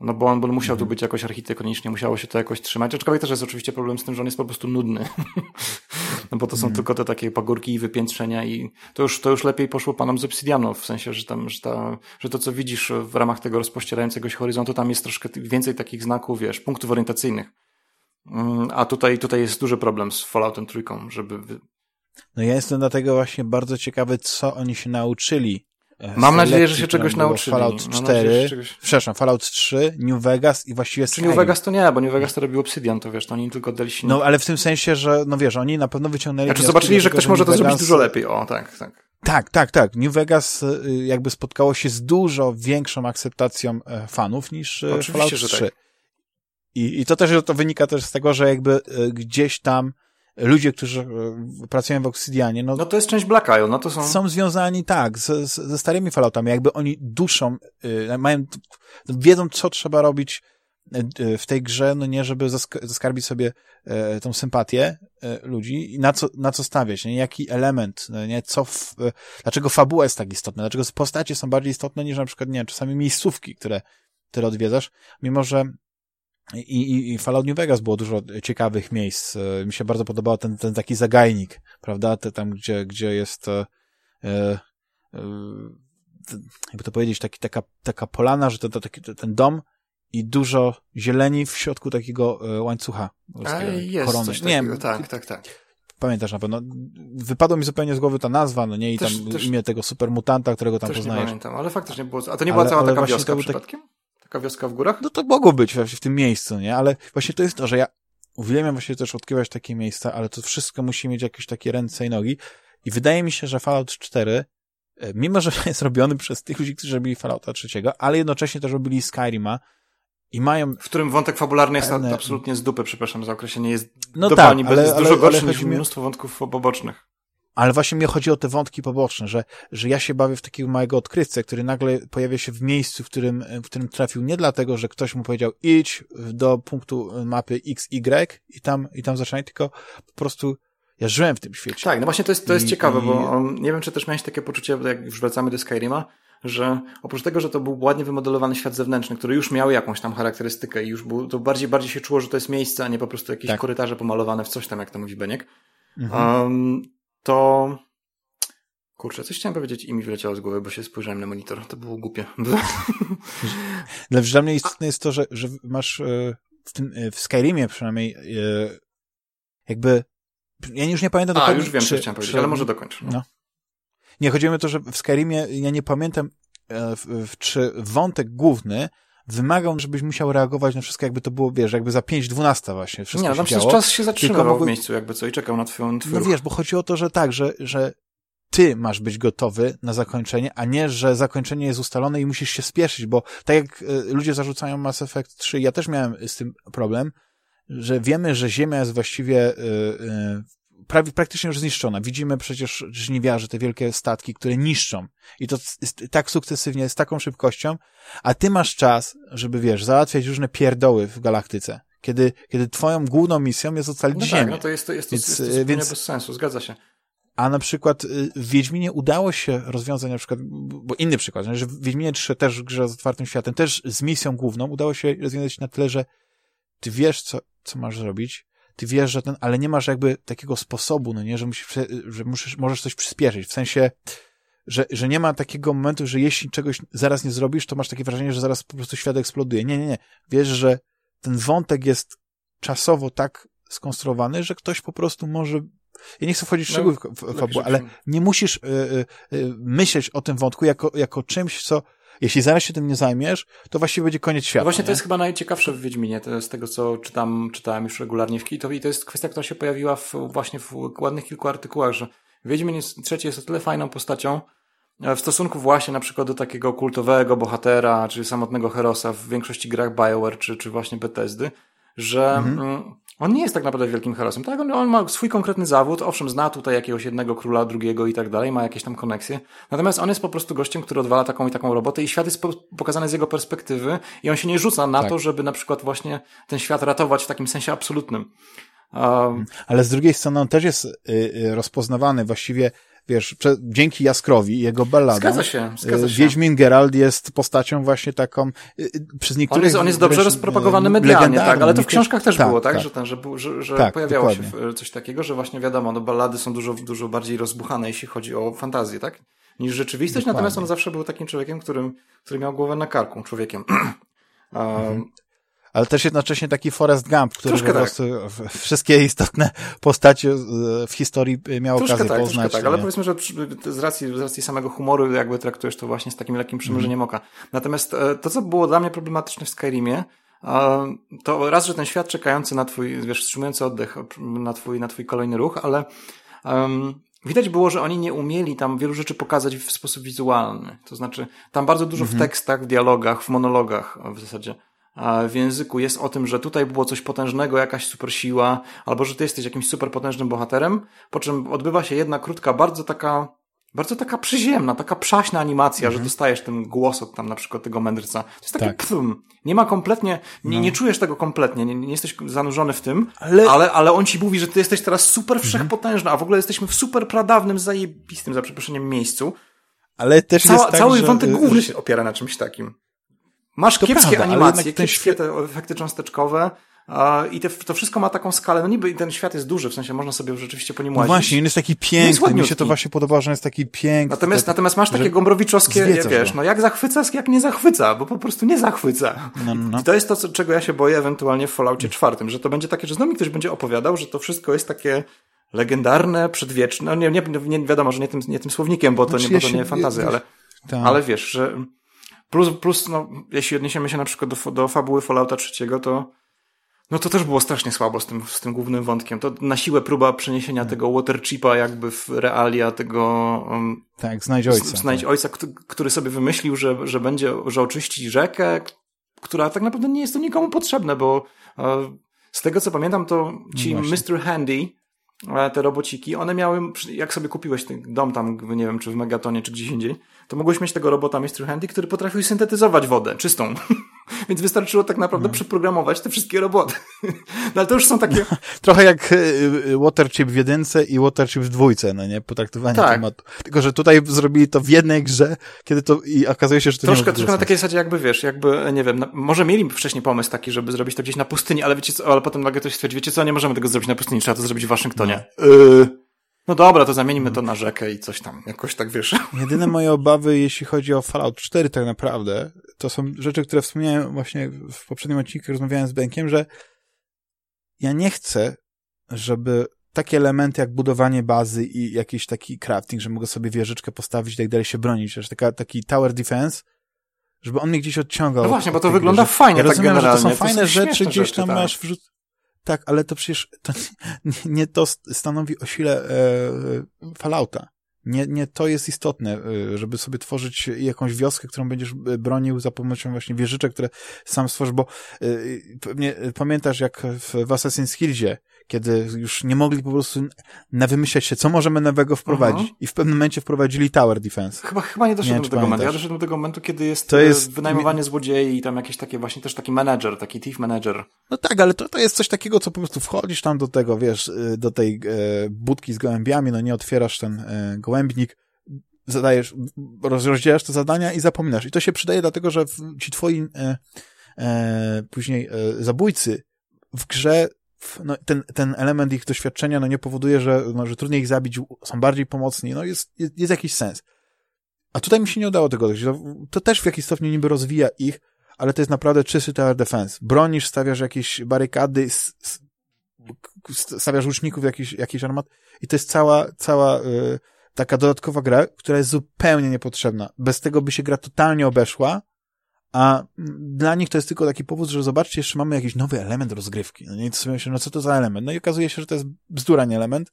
No bo on, bo musiał tu mhm. być jakoś architektonicznie, musiało się to jakoś trzymać. Aczkolwiek też jest oczywiście problem z tym, że on jest po prostu nudny. no bo to są mm. tylko te takie pagórki i wypiętrzenia i to już, to już lepiej poszło panom z Obsidianu, w sensie, że tam, że, ta, że to co widzisz w ramach tego rozpościerającego się horyzontu, tam jest troszkę więcej takich znaków, wiesz, punktów orientacyjnych. Mm, a tutaj, tutaj jest duży problem z Falloutem trójką, żeby... No ja jestem dlatego właśnie bardzo ciekawy, co oni się nauczyli Mam nadzieję, że się czegoś nauczyli. Fallout 4, czegoś... przepraszam, Fallout 3, New Vegas i właściwie Czy New Vegas to nie, bo New Vegas to robił Obsidian, to wiesz, to oni tylko dali się... No, ale w tym sensie, że, no wiesz, oni na pewno wyciągnęli... Znaczy zobaczyli, że ktoś może to zrobić dużo lepiej, o, tak, tak. Tak, tak, tak. New Vegas y, jakby spotkało się z dużo większą akceptacją e, fanów niż e, Oczywiście, Fallout 3. Tak. I, I to też to wynika też z tego, że jakby e, gdzieś tam ludzie, którzy pracują w Obsidianie, no, no to jest część Black Isle, no to są... Są związani, tak, z, z, ze starymi Falloutami, jakby oni duszą, y, mają, wiedzą, co trzeba robić y, w tej grze, no nie, żeby zask zaskarbić sobie y, tą sympatię ludzi. I na co, na co stawiać, nie, jaki element, no nie, co, w, dlaczego fabuła jest tak istotna, dlaczego postacie są bardziej istotne niż na przykład, nie czasami miejscówki, które, które odwiedzasz, mimo że i, i, i Fallout New Vegas było dużo ciekawych miejsc. E, mi się bardzo podobał ten, ten taki zagajnik, prawda? Te, tam, gdzie, gdzie jest e, e, jakby to powiedzieć, taki, taka, taka polana, że to, to taki, ten dom i dużo zieleni w środku takiego e, łańcucha. A, jest korony. coś takiego, nie, tak, tak, tak. Pamiętasz na pewno. Wypadło mi zupełnie z głowy ta nazwa, no nie, i też, tam też, imię tego supermutanta, którego tam też poznajesz. nie pamiętam, ale faktycznie było, a to nie była ale, cała ale taka wioska przypadkiem? Tak... Taka wioska w górach? No to mogło być właśnie w tym miejscu, nie? Ale właśnie to jest to, że ja uwielbiam właśnie też odkrywać takie miejsca, ale to wszystko musi mieć jakieś takie ręce i nogi. I wydaje mi się, że Fallout 4, e, mimo że jest robiony przez tych ludzi, którzy robili Fallouta 3, ale jednocześnie też robili Skyrima, i mają... W którym wątek fabularny jest absolutnie z dupy, przepraszam za określenie, jest no tak, ale, jest dużo gorszy niż mi... mnóstwo wątków pobocznych. Ale właśnie mi chodzi o te wątki poboczne, że, że ja się bawię w takiego małego odkrywcę, który nagle pojawia się w miejscu, w którym, w którym trafił nie dlatego, że ktoś mu powiedział idź do punktu mapy XY i tam, i tam zaczynaj, tylko po prostu ja żyłem w tym świecie. Tak, no właśnie to jest, to jest I, ciekawe, bo nie wiem, czy też miałeś takie poczucie, jak już wracamy do Skyrima, że oprócz tego, że to był ładnie wymodelowany świat zewnętrzny, który już miał jakąś tam charakterystykę i już był, to bardziej, bardziej się czuło, że to jest miejsce, a nie po prostu jakieś tak. korytarze pomalowane w coś tam, jak to mówi Beniek. Mhm. Um, to Kurczę, coś chciałem powiedzieć i mi wyleciało z głowy, bo się spojrzałem na monitor. To było głupie. Dla mnie istotne jest to, że, że masz e, w tym, e, w Skyrimie przynajmniej e, jakby ja już nie pamiętam dokładnie. A, już wiem, czy, co chciałem powiedzieć, ale może dokończ. No. no. Nie, chodzi o to, że w Skyrimie ja nie pamiętam, czy wątek główny wymagał, żebyś musiał reagować na wszystko, jakby to było, wiesz, jakby za 5-12 właśnie wszystko Nie, no przecież czas się zatrzymywał mogły... w miejscu jakby co i czekał na twoją, twój No wiesz, bo chodzi o to, że tak, że, że ty masz być gotowy na zakończenie, a nie, że zakończenie jest ustalone i musisz się spieszyć, bo tak jak y, ludzie zarzucają Mass Effect 3, ja też miałem z tym problem, że wiemy, że Ziemia jest właściwie y, y, prawie, praktycznie już zniszczona. Widzimy przecież żniwiarze, te wielkie statki, które niszczą. I to tak sukcesywnie, z taką szybkością, a ty masz czas, żeby, wiesz, załatwiać różne pierdoły w galaktyce. Kiedy, kiedy twoją główną misją jest ocalić no tak, Ziemię. Tak, no to jest to, jest to, więc, jest to więc, bez sensu, zgadza się. A na przykład y, w Wiedźminie udało się rozwiązać na przykład, bo inny przykład, że w Wiedźminie 3 też grze z otwartym światem, też z misją główną udało się rozwiązać na tyle, że ty wiesz, co, co masz zrobić, ty wiesz, że ten, ale nie masz jakby takiego sposobu, no nie, że musisz, że musisz, możesz coś przyspieszyć, w sensie, że, że nie ma takiego momentu, że jeśli czegoś zaraz nie zrobisz, to masz takie wrażenie, że zaraz po prostu świat eksploduje. Nie, nie, nie. Wiesz, że ten wątek jest czasowo tak skonstruowany, że ktoś po prostu może ja nie chcę wchodzić w no, szczegóły no, ale nie musisz y, y, myśleć o tym wątku jako, jako czymś, co jeśli zaraz się tym nie zajmiesz, to właściwie będzie koniec świata. No właśnie nie? to jest chyba najciekawsze w Wiedźminie, to z tego co czytam, czytałem już regularnie w Kito i to jest kwestia, która się pojawiła w, właśnie w ładnych kilku artykułach, że Wiedźmin jest, trzeci jest o tyle fajną postacią, e, w stosunku właśnie na przykład do takiego kultowego bohatera, czy samotnego herosa w większości grach BioWare, czy, czy właśnie Bethesdy, że mhm. On nie jest tak naprawdę wielkim herosem, tak? On, on, ma swój konkretny zawód, owszem, zna tutaj jakiegoś jednego króla, drugiego i tak dalej, ma jakieś tam koneksje. Natomiast on jest po prostu gościem, który odwala taką i taką robotę i świat jest pokazany z jego perspektywy i on się nie rzuca na tak. to, żeby na przykład właśnie ten świat ratować w takim sensie absolutnym. Um, Ale z drugiej strony on też jest y, y, rozpoznawany właściwie wiesz, dzięki Jaskrowi i jego balladom. Zgadza się, zgadza się. Wiedźmin Gerald jest postacią właśnie taką, y, y, przez niektórych... On jest, on jest dobrze rozpropagowany y, medialnie, tak, ale to w książkach też tak, było, tak, tak, że, ten, że, że, że tak, pojawiało dokładnie. się coś takiego, że właśnie wiadomo, no ballady są dużo, dużo bardziej rozbuchane, jeśli chodzi o fantazję, tak? Niż rzeczywistość, dokładnie. natomiast on zawsze był takim człowiekiem, którym, który miał głowę na karku, człowiekiem. Mhm. Ale też jednocześnie taki Forrest Gump, który Troszkę po tak. prostu wszystkie istotne postacie w historii miał troszkę okazję tak, poznać. tak, ale nie? powiedzmy, że z racji, z racji samego humoru jakby traktujesz to właśnie z takim lekkim przymrużeniem oka. Natomiast e, to, co było dla mnie problematyczne w Skyrimie, e, to raz, że ten świat czekający na twój, wiesz, wstrzymujący oddech na twój, na twój kolejny ruch, ale um, widać było, że oni nie umieli tam wielu rzeczy pokazać w sposób wizualny. To znaczy, tam bardzo dużo w tekstach, w dialogach, w monologach w zasadzie w języku jest o tym, że tutaj było coś potężnego, jakaś super siła, albo że ty jesteś jakimś super potężnym bohaterem, po czym odbywa się jedna krótka, bardzo taka, bardzo taka przyziemna, taka przaśna animacja, że dostajesz ten głos od tam na przykład tego mędrca. To jest takie Tak. pfum. Nie ma kompletnie, nie, nie czujesz tego kompletnie, nie, nie jesteś zanurzony w tym, Ale- ale, ale on ci mówi, że ty jesteś teraz super wszechpotężny, a w ogóle jesteśmy w super pradawnym, zajebistym, za przeproszeniem, miejscu. Ale też Cała, jest tak, cały że, wątek główny się opiera na czymś takim. Masz To kiepskie prawda, animacje, kiepskie świat- te efekty cząsteczkowe i te, to wszystko ma taką skalę. No niby ten świat jest duży, w sensie można sobie rzeczywiście po nim No łazić. właśnie, on jest taki jest piękny, mi się to właśnie podoba, że on jest taki piękny. Natomiast, to, natomiast masz takie gombrowiczowskie, zwiedzasz wiesz, go. no jak zachwyca, jak nie zachwyca, bo po prostu nie zachwyca. No, no, no. I to jest to, czego ja się boję ewentualnie w Falloutie czwartym, że to będzie takie, że znowu mi ktoś będzie opowiadał, że to wszystko jest takie legendarne, przedwieczne, no nie, nie, nie wiadomo, że nie tym, nie tym słownikiem, bo to, Znaczy, nie, bo ja to się- nie fantazja, ja- ale, tak. ale wiesz, że plus, plus no, jeśli odniesiemy się na przykład do, do fabuły Fallouta trzeciego, to no to też było strasznie słabo z tym, z tym głównym wątkiem. To na siłę próba przeniesienia tego waterchipa jakby w realia tego um, tak, znajdź ojca. znajdź ojca, kto- który sobie wymyślił, że, że będzie, że oczyści rzekę, która tak naprawdę nie jest to nikomu potrzebne, bo e, z tego co pamiętam, to ci No. Mr. Handy, e, te robociki, one miały, jak sobie kupiłeś ten dom tam, nie wiem, czy w Megatonie, czy gdzieś indziej, to mogłeś mieć tego robota Mr. Handy, który potrafił syntetyzować wodę, czystą. Więc wystarczyło tak naprawdę No. przeprogramować te wszystkie roboty. no ale to już są takie... Trochę jak y, y, Waterchip w jedynce i Waterchip w dwójce, no nie? Potraktowanie Tak. tematu. Tylko, że tutaj zrobili to w jednej grze, kiedy to, i okazuje się, że to Troszkę, nie troszkę na takiej zasadzie jakby, wiesz, jakby, nie wiem, na, może mieli wcześniej pomysł taki, żeby zrobić to gdzieś na pustyni, ale wiecie co, ale potem nagle ktoś stwierdzi, wiecie co, nie możemy tego zrobić na pustyni, trzeba to zrobić w Waszyngtonie. Yy, no dobra, to zamienimy to na rzekę i coś tam, jakoś tak, wiesz. Jedyne moje obawy, jeśli chodzi o Fallout 4 tak naprawdę, to są rzeczy, które wspomniałem właśnie w poprzednim odcinku, rozmawiałem z Benkiem, że ja nie chcę, żeby takie elementy jak budowanie bazy i jakiś taki crafting, że mogę sobie wieżyczkę postawić i tak dalej się bronić, że taka, taki tower defense, żeby on mnie gdzieś odciągał. No właśnie, od bo to wygląda fajnie ja tak rozumiem, że to To są są fajne rzeczy, śmieszne gdzieś rzeczy, tam tak. masz wrzut... Tak, ale to przecież to nie, nie to stanowi o sile e, Fallouta. Nie, nie to jest istotne, e, żeby sobie tworzyć jakąś wioskę, którą będziesz e, bronił za pomocą właśnie wieżyczek, które sam stworzysz, bo e, pamiętasz jak w, w Assassin's Creedzie, kiedy już nie mogli po prostu nawymyślać się, co możemy nowego wprowadzić Mhm. i w pewnym momencie wprowadzili Tower Defense. Chyba, chyba nie doszedłem Nie, do tego momentu. Ja pamiętasz? doszedłem do tego momentu, kiedy jest, To to jest- wynajmowanie złodziei i tam jakieś takie właśnie też taki manager, taki thief manager. No tak, ale to, to jest coś takiego, co po prostu wchodzisz tam do tego, wiesz, y, do tej e, budki z gołębiami, no nie otwierasz ten e, gołębnik, zadajesz, roz- rozdzielasz te zadania i zapominasz. I to się przydaje dlatego, że ci twoi e, e, później e, zabójcy w grze no, ten, ten element ich doświadczenia no, nie powoduje, że, no, że trudniej ich zabić, są bardziej pomocni, no jest, jest, jest jakiś sens. A tutaj mi się nie udało tego dojść. To, to też w jakiś stopniu niby rozwija ich, ale to jest naprawdę czysty tower defense. Bronisz, stawiasz jakieś barykady, s, s, stawiasz łuczników, jakiś, jakiś armat i to jest cała, cała y, taka dodatkowa gra, która jest zupełnie niepotrzebna. Bez tego by się gra totalnie obeszła, a dla nich to jest tylko taki powód, że zobaczcie, jeszcze mamy jakiś nowy element rozgrywki. No nie, i to sobie myślę, no co to za element? No i okazuje się, że to jest bzdura, nie element.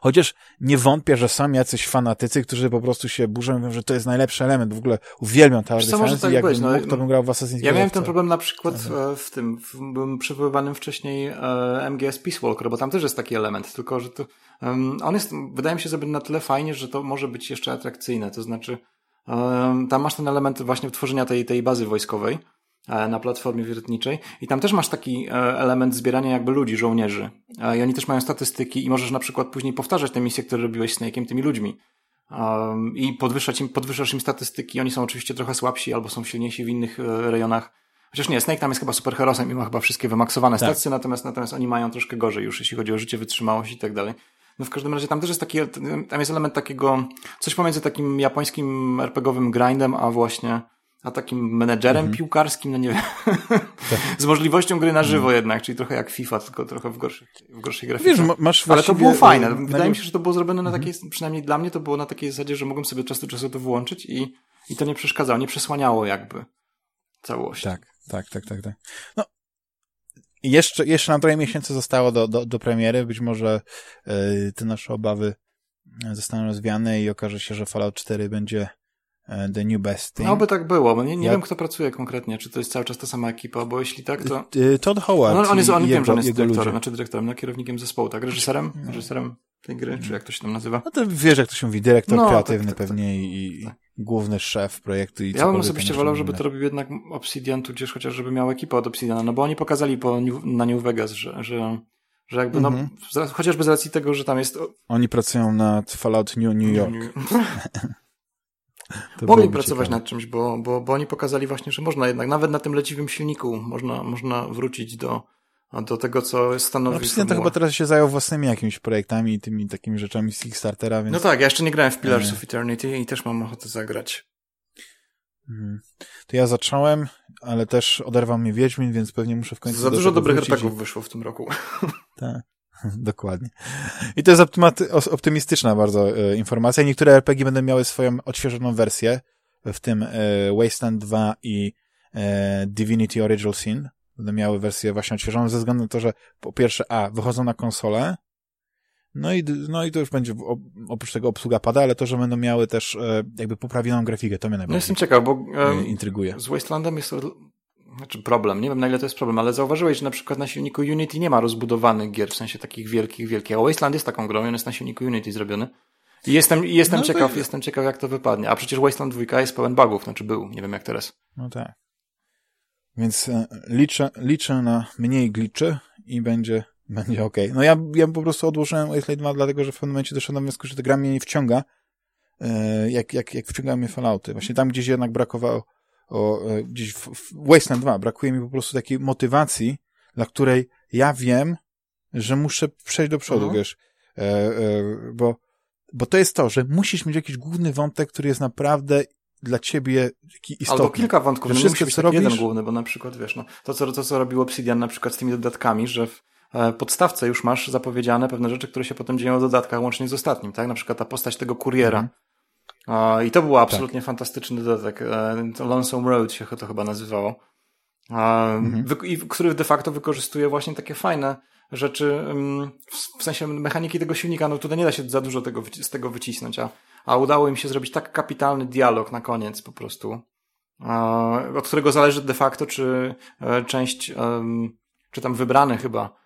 Chociaż nie wątpię, że są jacyś fanatycy, którzy po prostu się burzą i mówią, że to jest najlepszy element. W ogóle uwielbiam Tower co, może Defense tak i jakbym być, no, mógł, to bym grał w Assassin's Creed. Ja miałem w ten problem na przykład e, w tym, w, byłem przywoływanym wcześniej e, MGS Peace Walker, bo tam też jest taki element, tylko że to, um, on jest, wydaje mi się, zrobiony na tyle fajnie, że to może być jeszcze atrakcyjne, to znaczy tam masz ten element właśnie tworzenia tej, tej bazy wojskowej e, na platformie wiertniczej i tam też masz taki e, element zbierania jakby ludzi, żołnierzy E, i oni też mają statystyki i możesz na przykład później powtarzać te misje, które robiłeś z Snake'iem tymi ludźmi. I podwyższać im, podwyższasz im statystyki. Oni są oczywiście trochę słabsi albo są silniejsi w innych rejonach. Chociaż nie, Snake tam jest chyba superherosem i ma chyba wszystkie wymaksowane Tak. stacje, natomiast, natomiast oni mają troszkę gorzej już, jeśli chodzi o życie, wytrzymałość i tak dalej. No w każdym razie tam też jest taki, tam jest element takiego, coś pomiędzy takim japońskim RPGowym grindem, a właśnie a takim menedżerem mhm. piłkarskim, no nie wiem, z możliwością gry na żywo mhm. jednak, czyli trochę jak FIFA, tylko trochę w gorszej, w gorszej grafice. Wiesz, masz Ale to było fajne. Wydaje mi się, że to było zrobione na mhm. takiej, przynajmniej dla mnie to było na takiej zasadzie, że mogłem sobie czas do czasu to wyłączyć i, i to nie przeszkadzało, nie przesłaniało jakby całości. Tak, tak, tak, tak, tak. No, jeszcze, jeszcze nam trochę miesięcy zostało do, do, do premiery. Być może yy, te nasze obawy zostaną rozwiane i okaże się, że Fallout 4 będzie e, The New Best Thing. No by tak było, nie, nie Jak... wiem kto pracuje konkretnie, czy to jest cały czas ta sama ekipa, bo jeśli tak, to... Todd Howard. No, on jest, on, wiem, że on jest dyrektorem, ludzie. znaczy dyrektorem, no kierownikiem zespołu, tak? Reżyserem? No. Reżyserem tej gry, czy jak to się tam nazywa? No to wiesz, jak to się mówi, dyrektor no, tak, kreatywny tak, tak, pewnie i, tak. główny szef projektu i Ja bym osobiście wolał, żeby to robił jednak Obsidian, tudzież chociaż żeby miał ekipę od Obsidiana, no bo oni pokazali po New, na New Vegas, że, że że jakby, no, mm -hmm. chociażby z racji tego, że tam jest... Oni pracują nad Fallout New, New York. Mogli pracować ciekawe. nad czymś, bo, bo, bo oni pokazali właśnie, że można jednak, nawet na tym leciwym silniku, można, można wrócić do, do tego, co stanowi no, to chyba teraz się zajął własnymi jakimiś projektami i tymi takimi rzeczami z Kickstartera, więc... No tak, ja jeszcze nie grałem w Pillars of Eternity i też mam ochotę zagrać. Mhm. To ja zacząłem, ale też oderwał mnie Wiedźmin, więc pewnie muszę w końcu... Za dużo dobrych RPGów i... wyszło w tym roku. Tak, dokładnie. I to jest optymistyczna bardzo e, informacja. Niektóre RPG będą miały swoją odświeżoną wersję, w tym e, Wasteland 2 i e, Divinity Original Sin. Będą miały wersję właśnie odświeżoną ze względu na to, że po pierwsze A, wychodzą na konsolę, no i, no i to już będzie oprócz tego obsługa pada, ale to, że będą miały też e, jakby poprawioną grafikę, to mnie najbardziej No jestem ciekaw, bo um, intryguje. Z Wastelandem jest to znaczy problem, nie wiem na ile to jest problem, ale zauważyłeś, że na przykład na silniku Unity nie ma rozbudowanych gier, w sensie takich wielkich, wielkich, a Wasteland jest taką grą, on jest na silniku Unity zrobiony. I jestem, i jestem no ciekaw, to... jestem ciekaw jak to wypadnie. A przecież Wasteland 2 jest pełen bugów, znaczy był, nie wiem jak teraz. No tak. Więc e, liczę, liczę na mniej gliczy i będzie będzie ok. No ja, ja po prostu odłożyłem Wasteland 2, dlatego że w pewnym momencie doszedłem do wniosku, że ta gra mnie nie wciąga, e, jak, jak, jak wciągają mnie Fallouty. Właśnie tam gdzieś jednak brakowało, o, e, gdzieś w, w Wasteland 2 brakuje mi po prostu takiej motywacji, dla której ja wiem, że muszę przejść do przodu, mhm. wiesz, e, e, bo, bo to jest to, że musisz mieć jakiś główny wątek, który jest naprawdę dla ciebie istotny. Albo kilka wątków, że nie musi być taki robisz... jeden główny, bo na przykład, wiesz, no, to co, to, co robił Obsidian na przykład z tymi dodatkami, że w, E, podstawce już masz zapowiedziane pewne rzeczy, które się potem dzieją w dodatkach, łącznie z ostatnim, tak? Na przykład ta postać tego kuriera. Mhm. I to był absolutnie tak. fantastyczny dodatek. E, Lonesome Road się to chyba nazywało. Mhm. Który de facto wykorzystuje właśnie takie fajne rzeczy, w sensie mechaniki tego silnika, no tutaj nie da się za dużo tego, z tego wycisnąć, a, a udało im się zrobić tak kapitalny dialog na koniec po prostu, od którego zależy de facto, czy e, część, czy tam wybrane chyba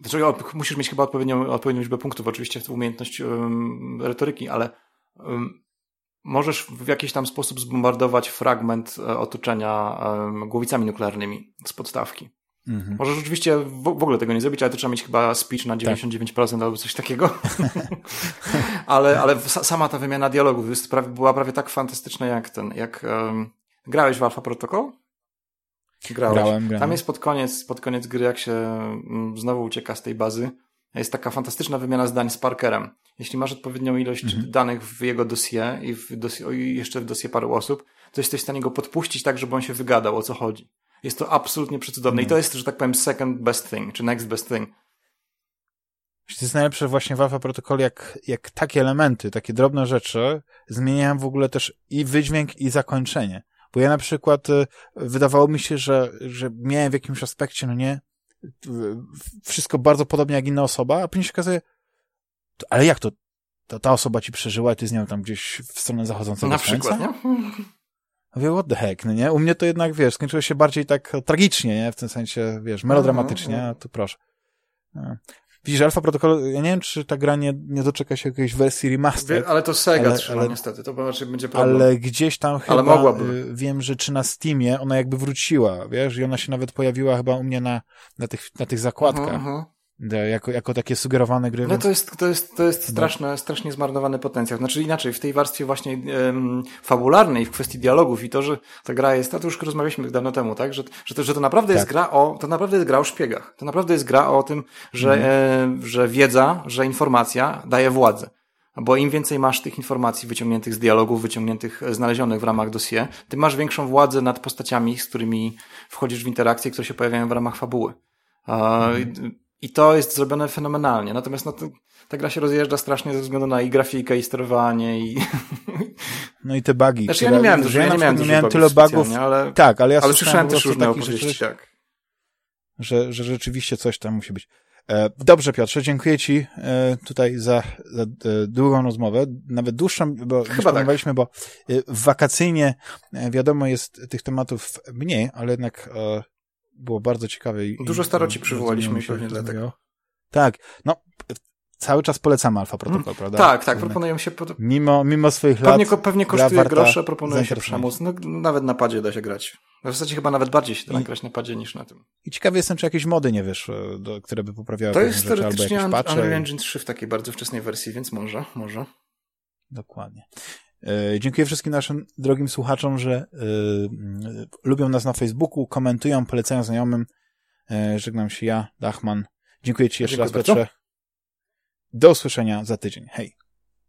dlaczego musisz mieć chyba odpowiednią, odpowiednią liczbę punktów, oczywiście umiejętność um, retoryki, ale możesz w jakiś tam sposób zbombardować fragment e, otoczenia głowicami nuklearnymi z podstawki. Mhm. Możesz oczywiście w, ogóle tego nie zrobić, ale to trzeba mieć chyba speech na 99% tak. albo coś takiego. ale, ale sama ta wymiana dialogów jest prawie, była prawie tak fantastyczna jak ten, jak um, grałeś w Alpha Protocol? Grałeś. Grałem, grałem. Tam jest pod koniec, pod koniec gry, jak się mm, znowu ucieka z tej bazy, jest taka fantastyczna wymiana zdań z Parkerem. Jeśli masz odpowiednią ilość mhm. danych w jego dosie i, w dosie, i jeszcze w dosie paru osób, to jesteś w stanie go podpuścić tak, żeby on się wygadał, o co chodzi. Jest to absolutnie przecudowne. Mhm. I to jest, że tak powiem, second best thing, czy next best thing. To jest najlepsze właśnie w Alpha Protocol, jak, jak takie elementy, takie drobne rzeczy zmieniają w ogóle też i wydźwięk, i zakończenie. Bo ja na przykład y, wydawało mi się, że, że miałem w jakimś aspekcie, no nie, wszystko bardzo podobnie jak inna osoba, a później się okazuje, ale jak to? to ta osoba ci przeżyła i ty z nią tam gdzieś w stronę zachodzącego Na przykład, nie? Mówię, what the heck, no nie? U mnie to jednak, wiesz, skończyło się bardziej tak tragicznie, nie? W tym sensie, wiesz, melodramatycznie, mhm, mhm. a tu proszę. No. Widzisz, Alpha Protocol, ja nie wiem, czy ta gra nie, nie doczeka się jakiejś wersji remaster. Ale to Sega ale, trzyma ale, niestety, to raczej będzie problem. Ale gdzieś tam chyba, ale mogłaby. Y, wiem, że czy na Steamie ona jakby wróciła, wiesz, i ona się nawet pojawiła chyba u mnie na, na, tych, na tych zakładkach. Uh mhm, -huh. Jako, jako takie sugerowane gry. No więc... to jest, to jest, to jest straszne, strasznie zmarnowany potencjał. Znaczy inaczej, w tej warstwie właśnie um, fabularnej, w kwestii dialogów i to, że ta gra jest, a to już rozmawialiśmy dawno temu, tak? Że, że, to, że to naprawdę tak. jest gra o, to naprawdę jest gra o szpiegach. To naprawdę jest gra o tym, że, mm. e, że wiedza, że informacja daje władzę. Bo im więcej masz tych informacji wyciągniętych z dialogów, wyciągniętych, znalezionych w ramach dosie, tym masz większą władzę nad postaciami, z którymi wchodzisz w interakcje, które się pojawiają w ramach fabuły. Mhm. I to jest zrobione fenomenalnie. Natomiast no, to, ta gra się rozjeżdża strasznie ze względu na i grafikę, i sterowanie, i... No i te bugi. Znaczy ja nie miałem dużo, ja nie miałem, nie miałem tyle bugów, ale, tak, ale ja ale słyszałem też różne opowieści, rzeczy, tak. Że, że rzeczywiście coś tam musi być. E, dobrze, Piotrze, dziękuję Ci e, tutaj za, za e, długą rozmowę, nawet dłuższą, bo Chyba tak. bo wakacyjnie wiadomo jest tych tematów mniej, ale jednak było bardzo ciekawe. I, Dużo staroci przywołaliśmy i pewnie dlatego. Tak, no cały czas polecamy Alfa Protocol, hmm. prawda? Tak, tak, proponują się... Pod... Mimo, mimo swoich pewnie, lat... Pewnie kosztuje grosze, proponują się przemóc. No, nawet na padzie da się grać. W zasadzie chyba nawet bardziej się da I... grać na padzie niż na tym. I ciekawy jestem, czy jakieś mody nie wyszły, do, które by poprawiały To jest rzeczy, teoretycznie Unreal Engine 3 w takiej bardzo wczesnej wersji, więc może, może. Dokładnie. E, dziękuję wszystkim naszym drogim słuchaczom, że y, y, lubią nas na Facebooku, komentują, polecają znajomym. E, żegnam się ja, Dachman. Dziękuję Ci jeszcze Dziękuję raz, Piotrze. Do usłyszenia za tydzień. Hej.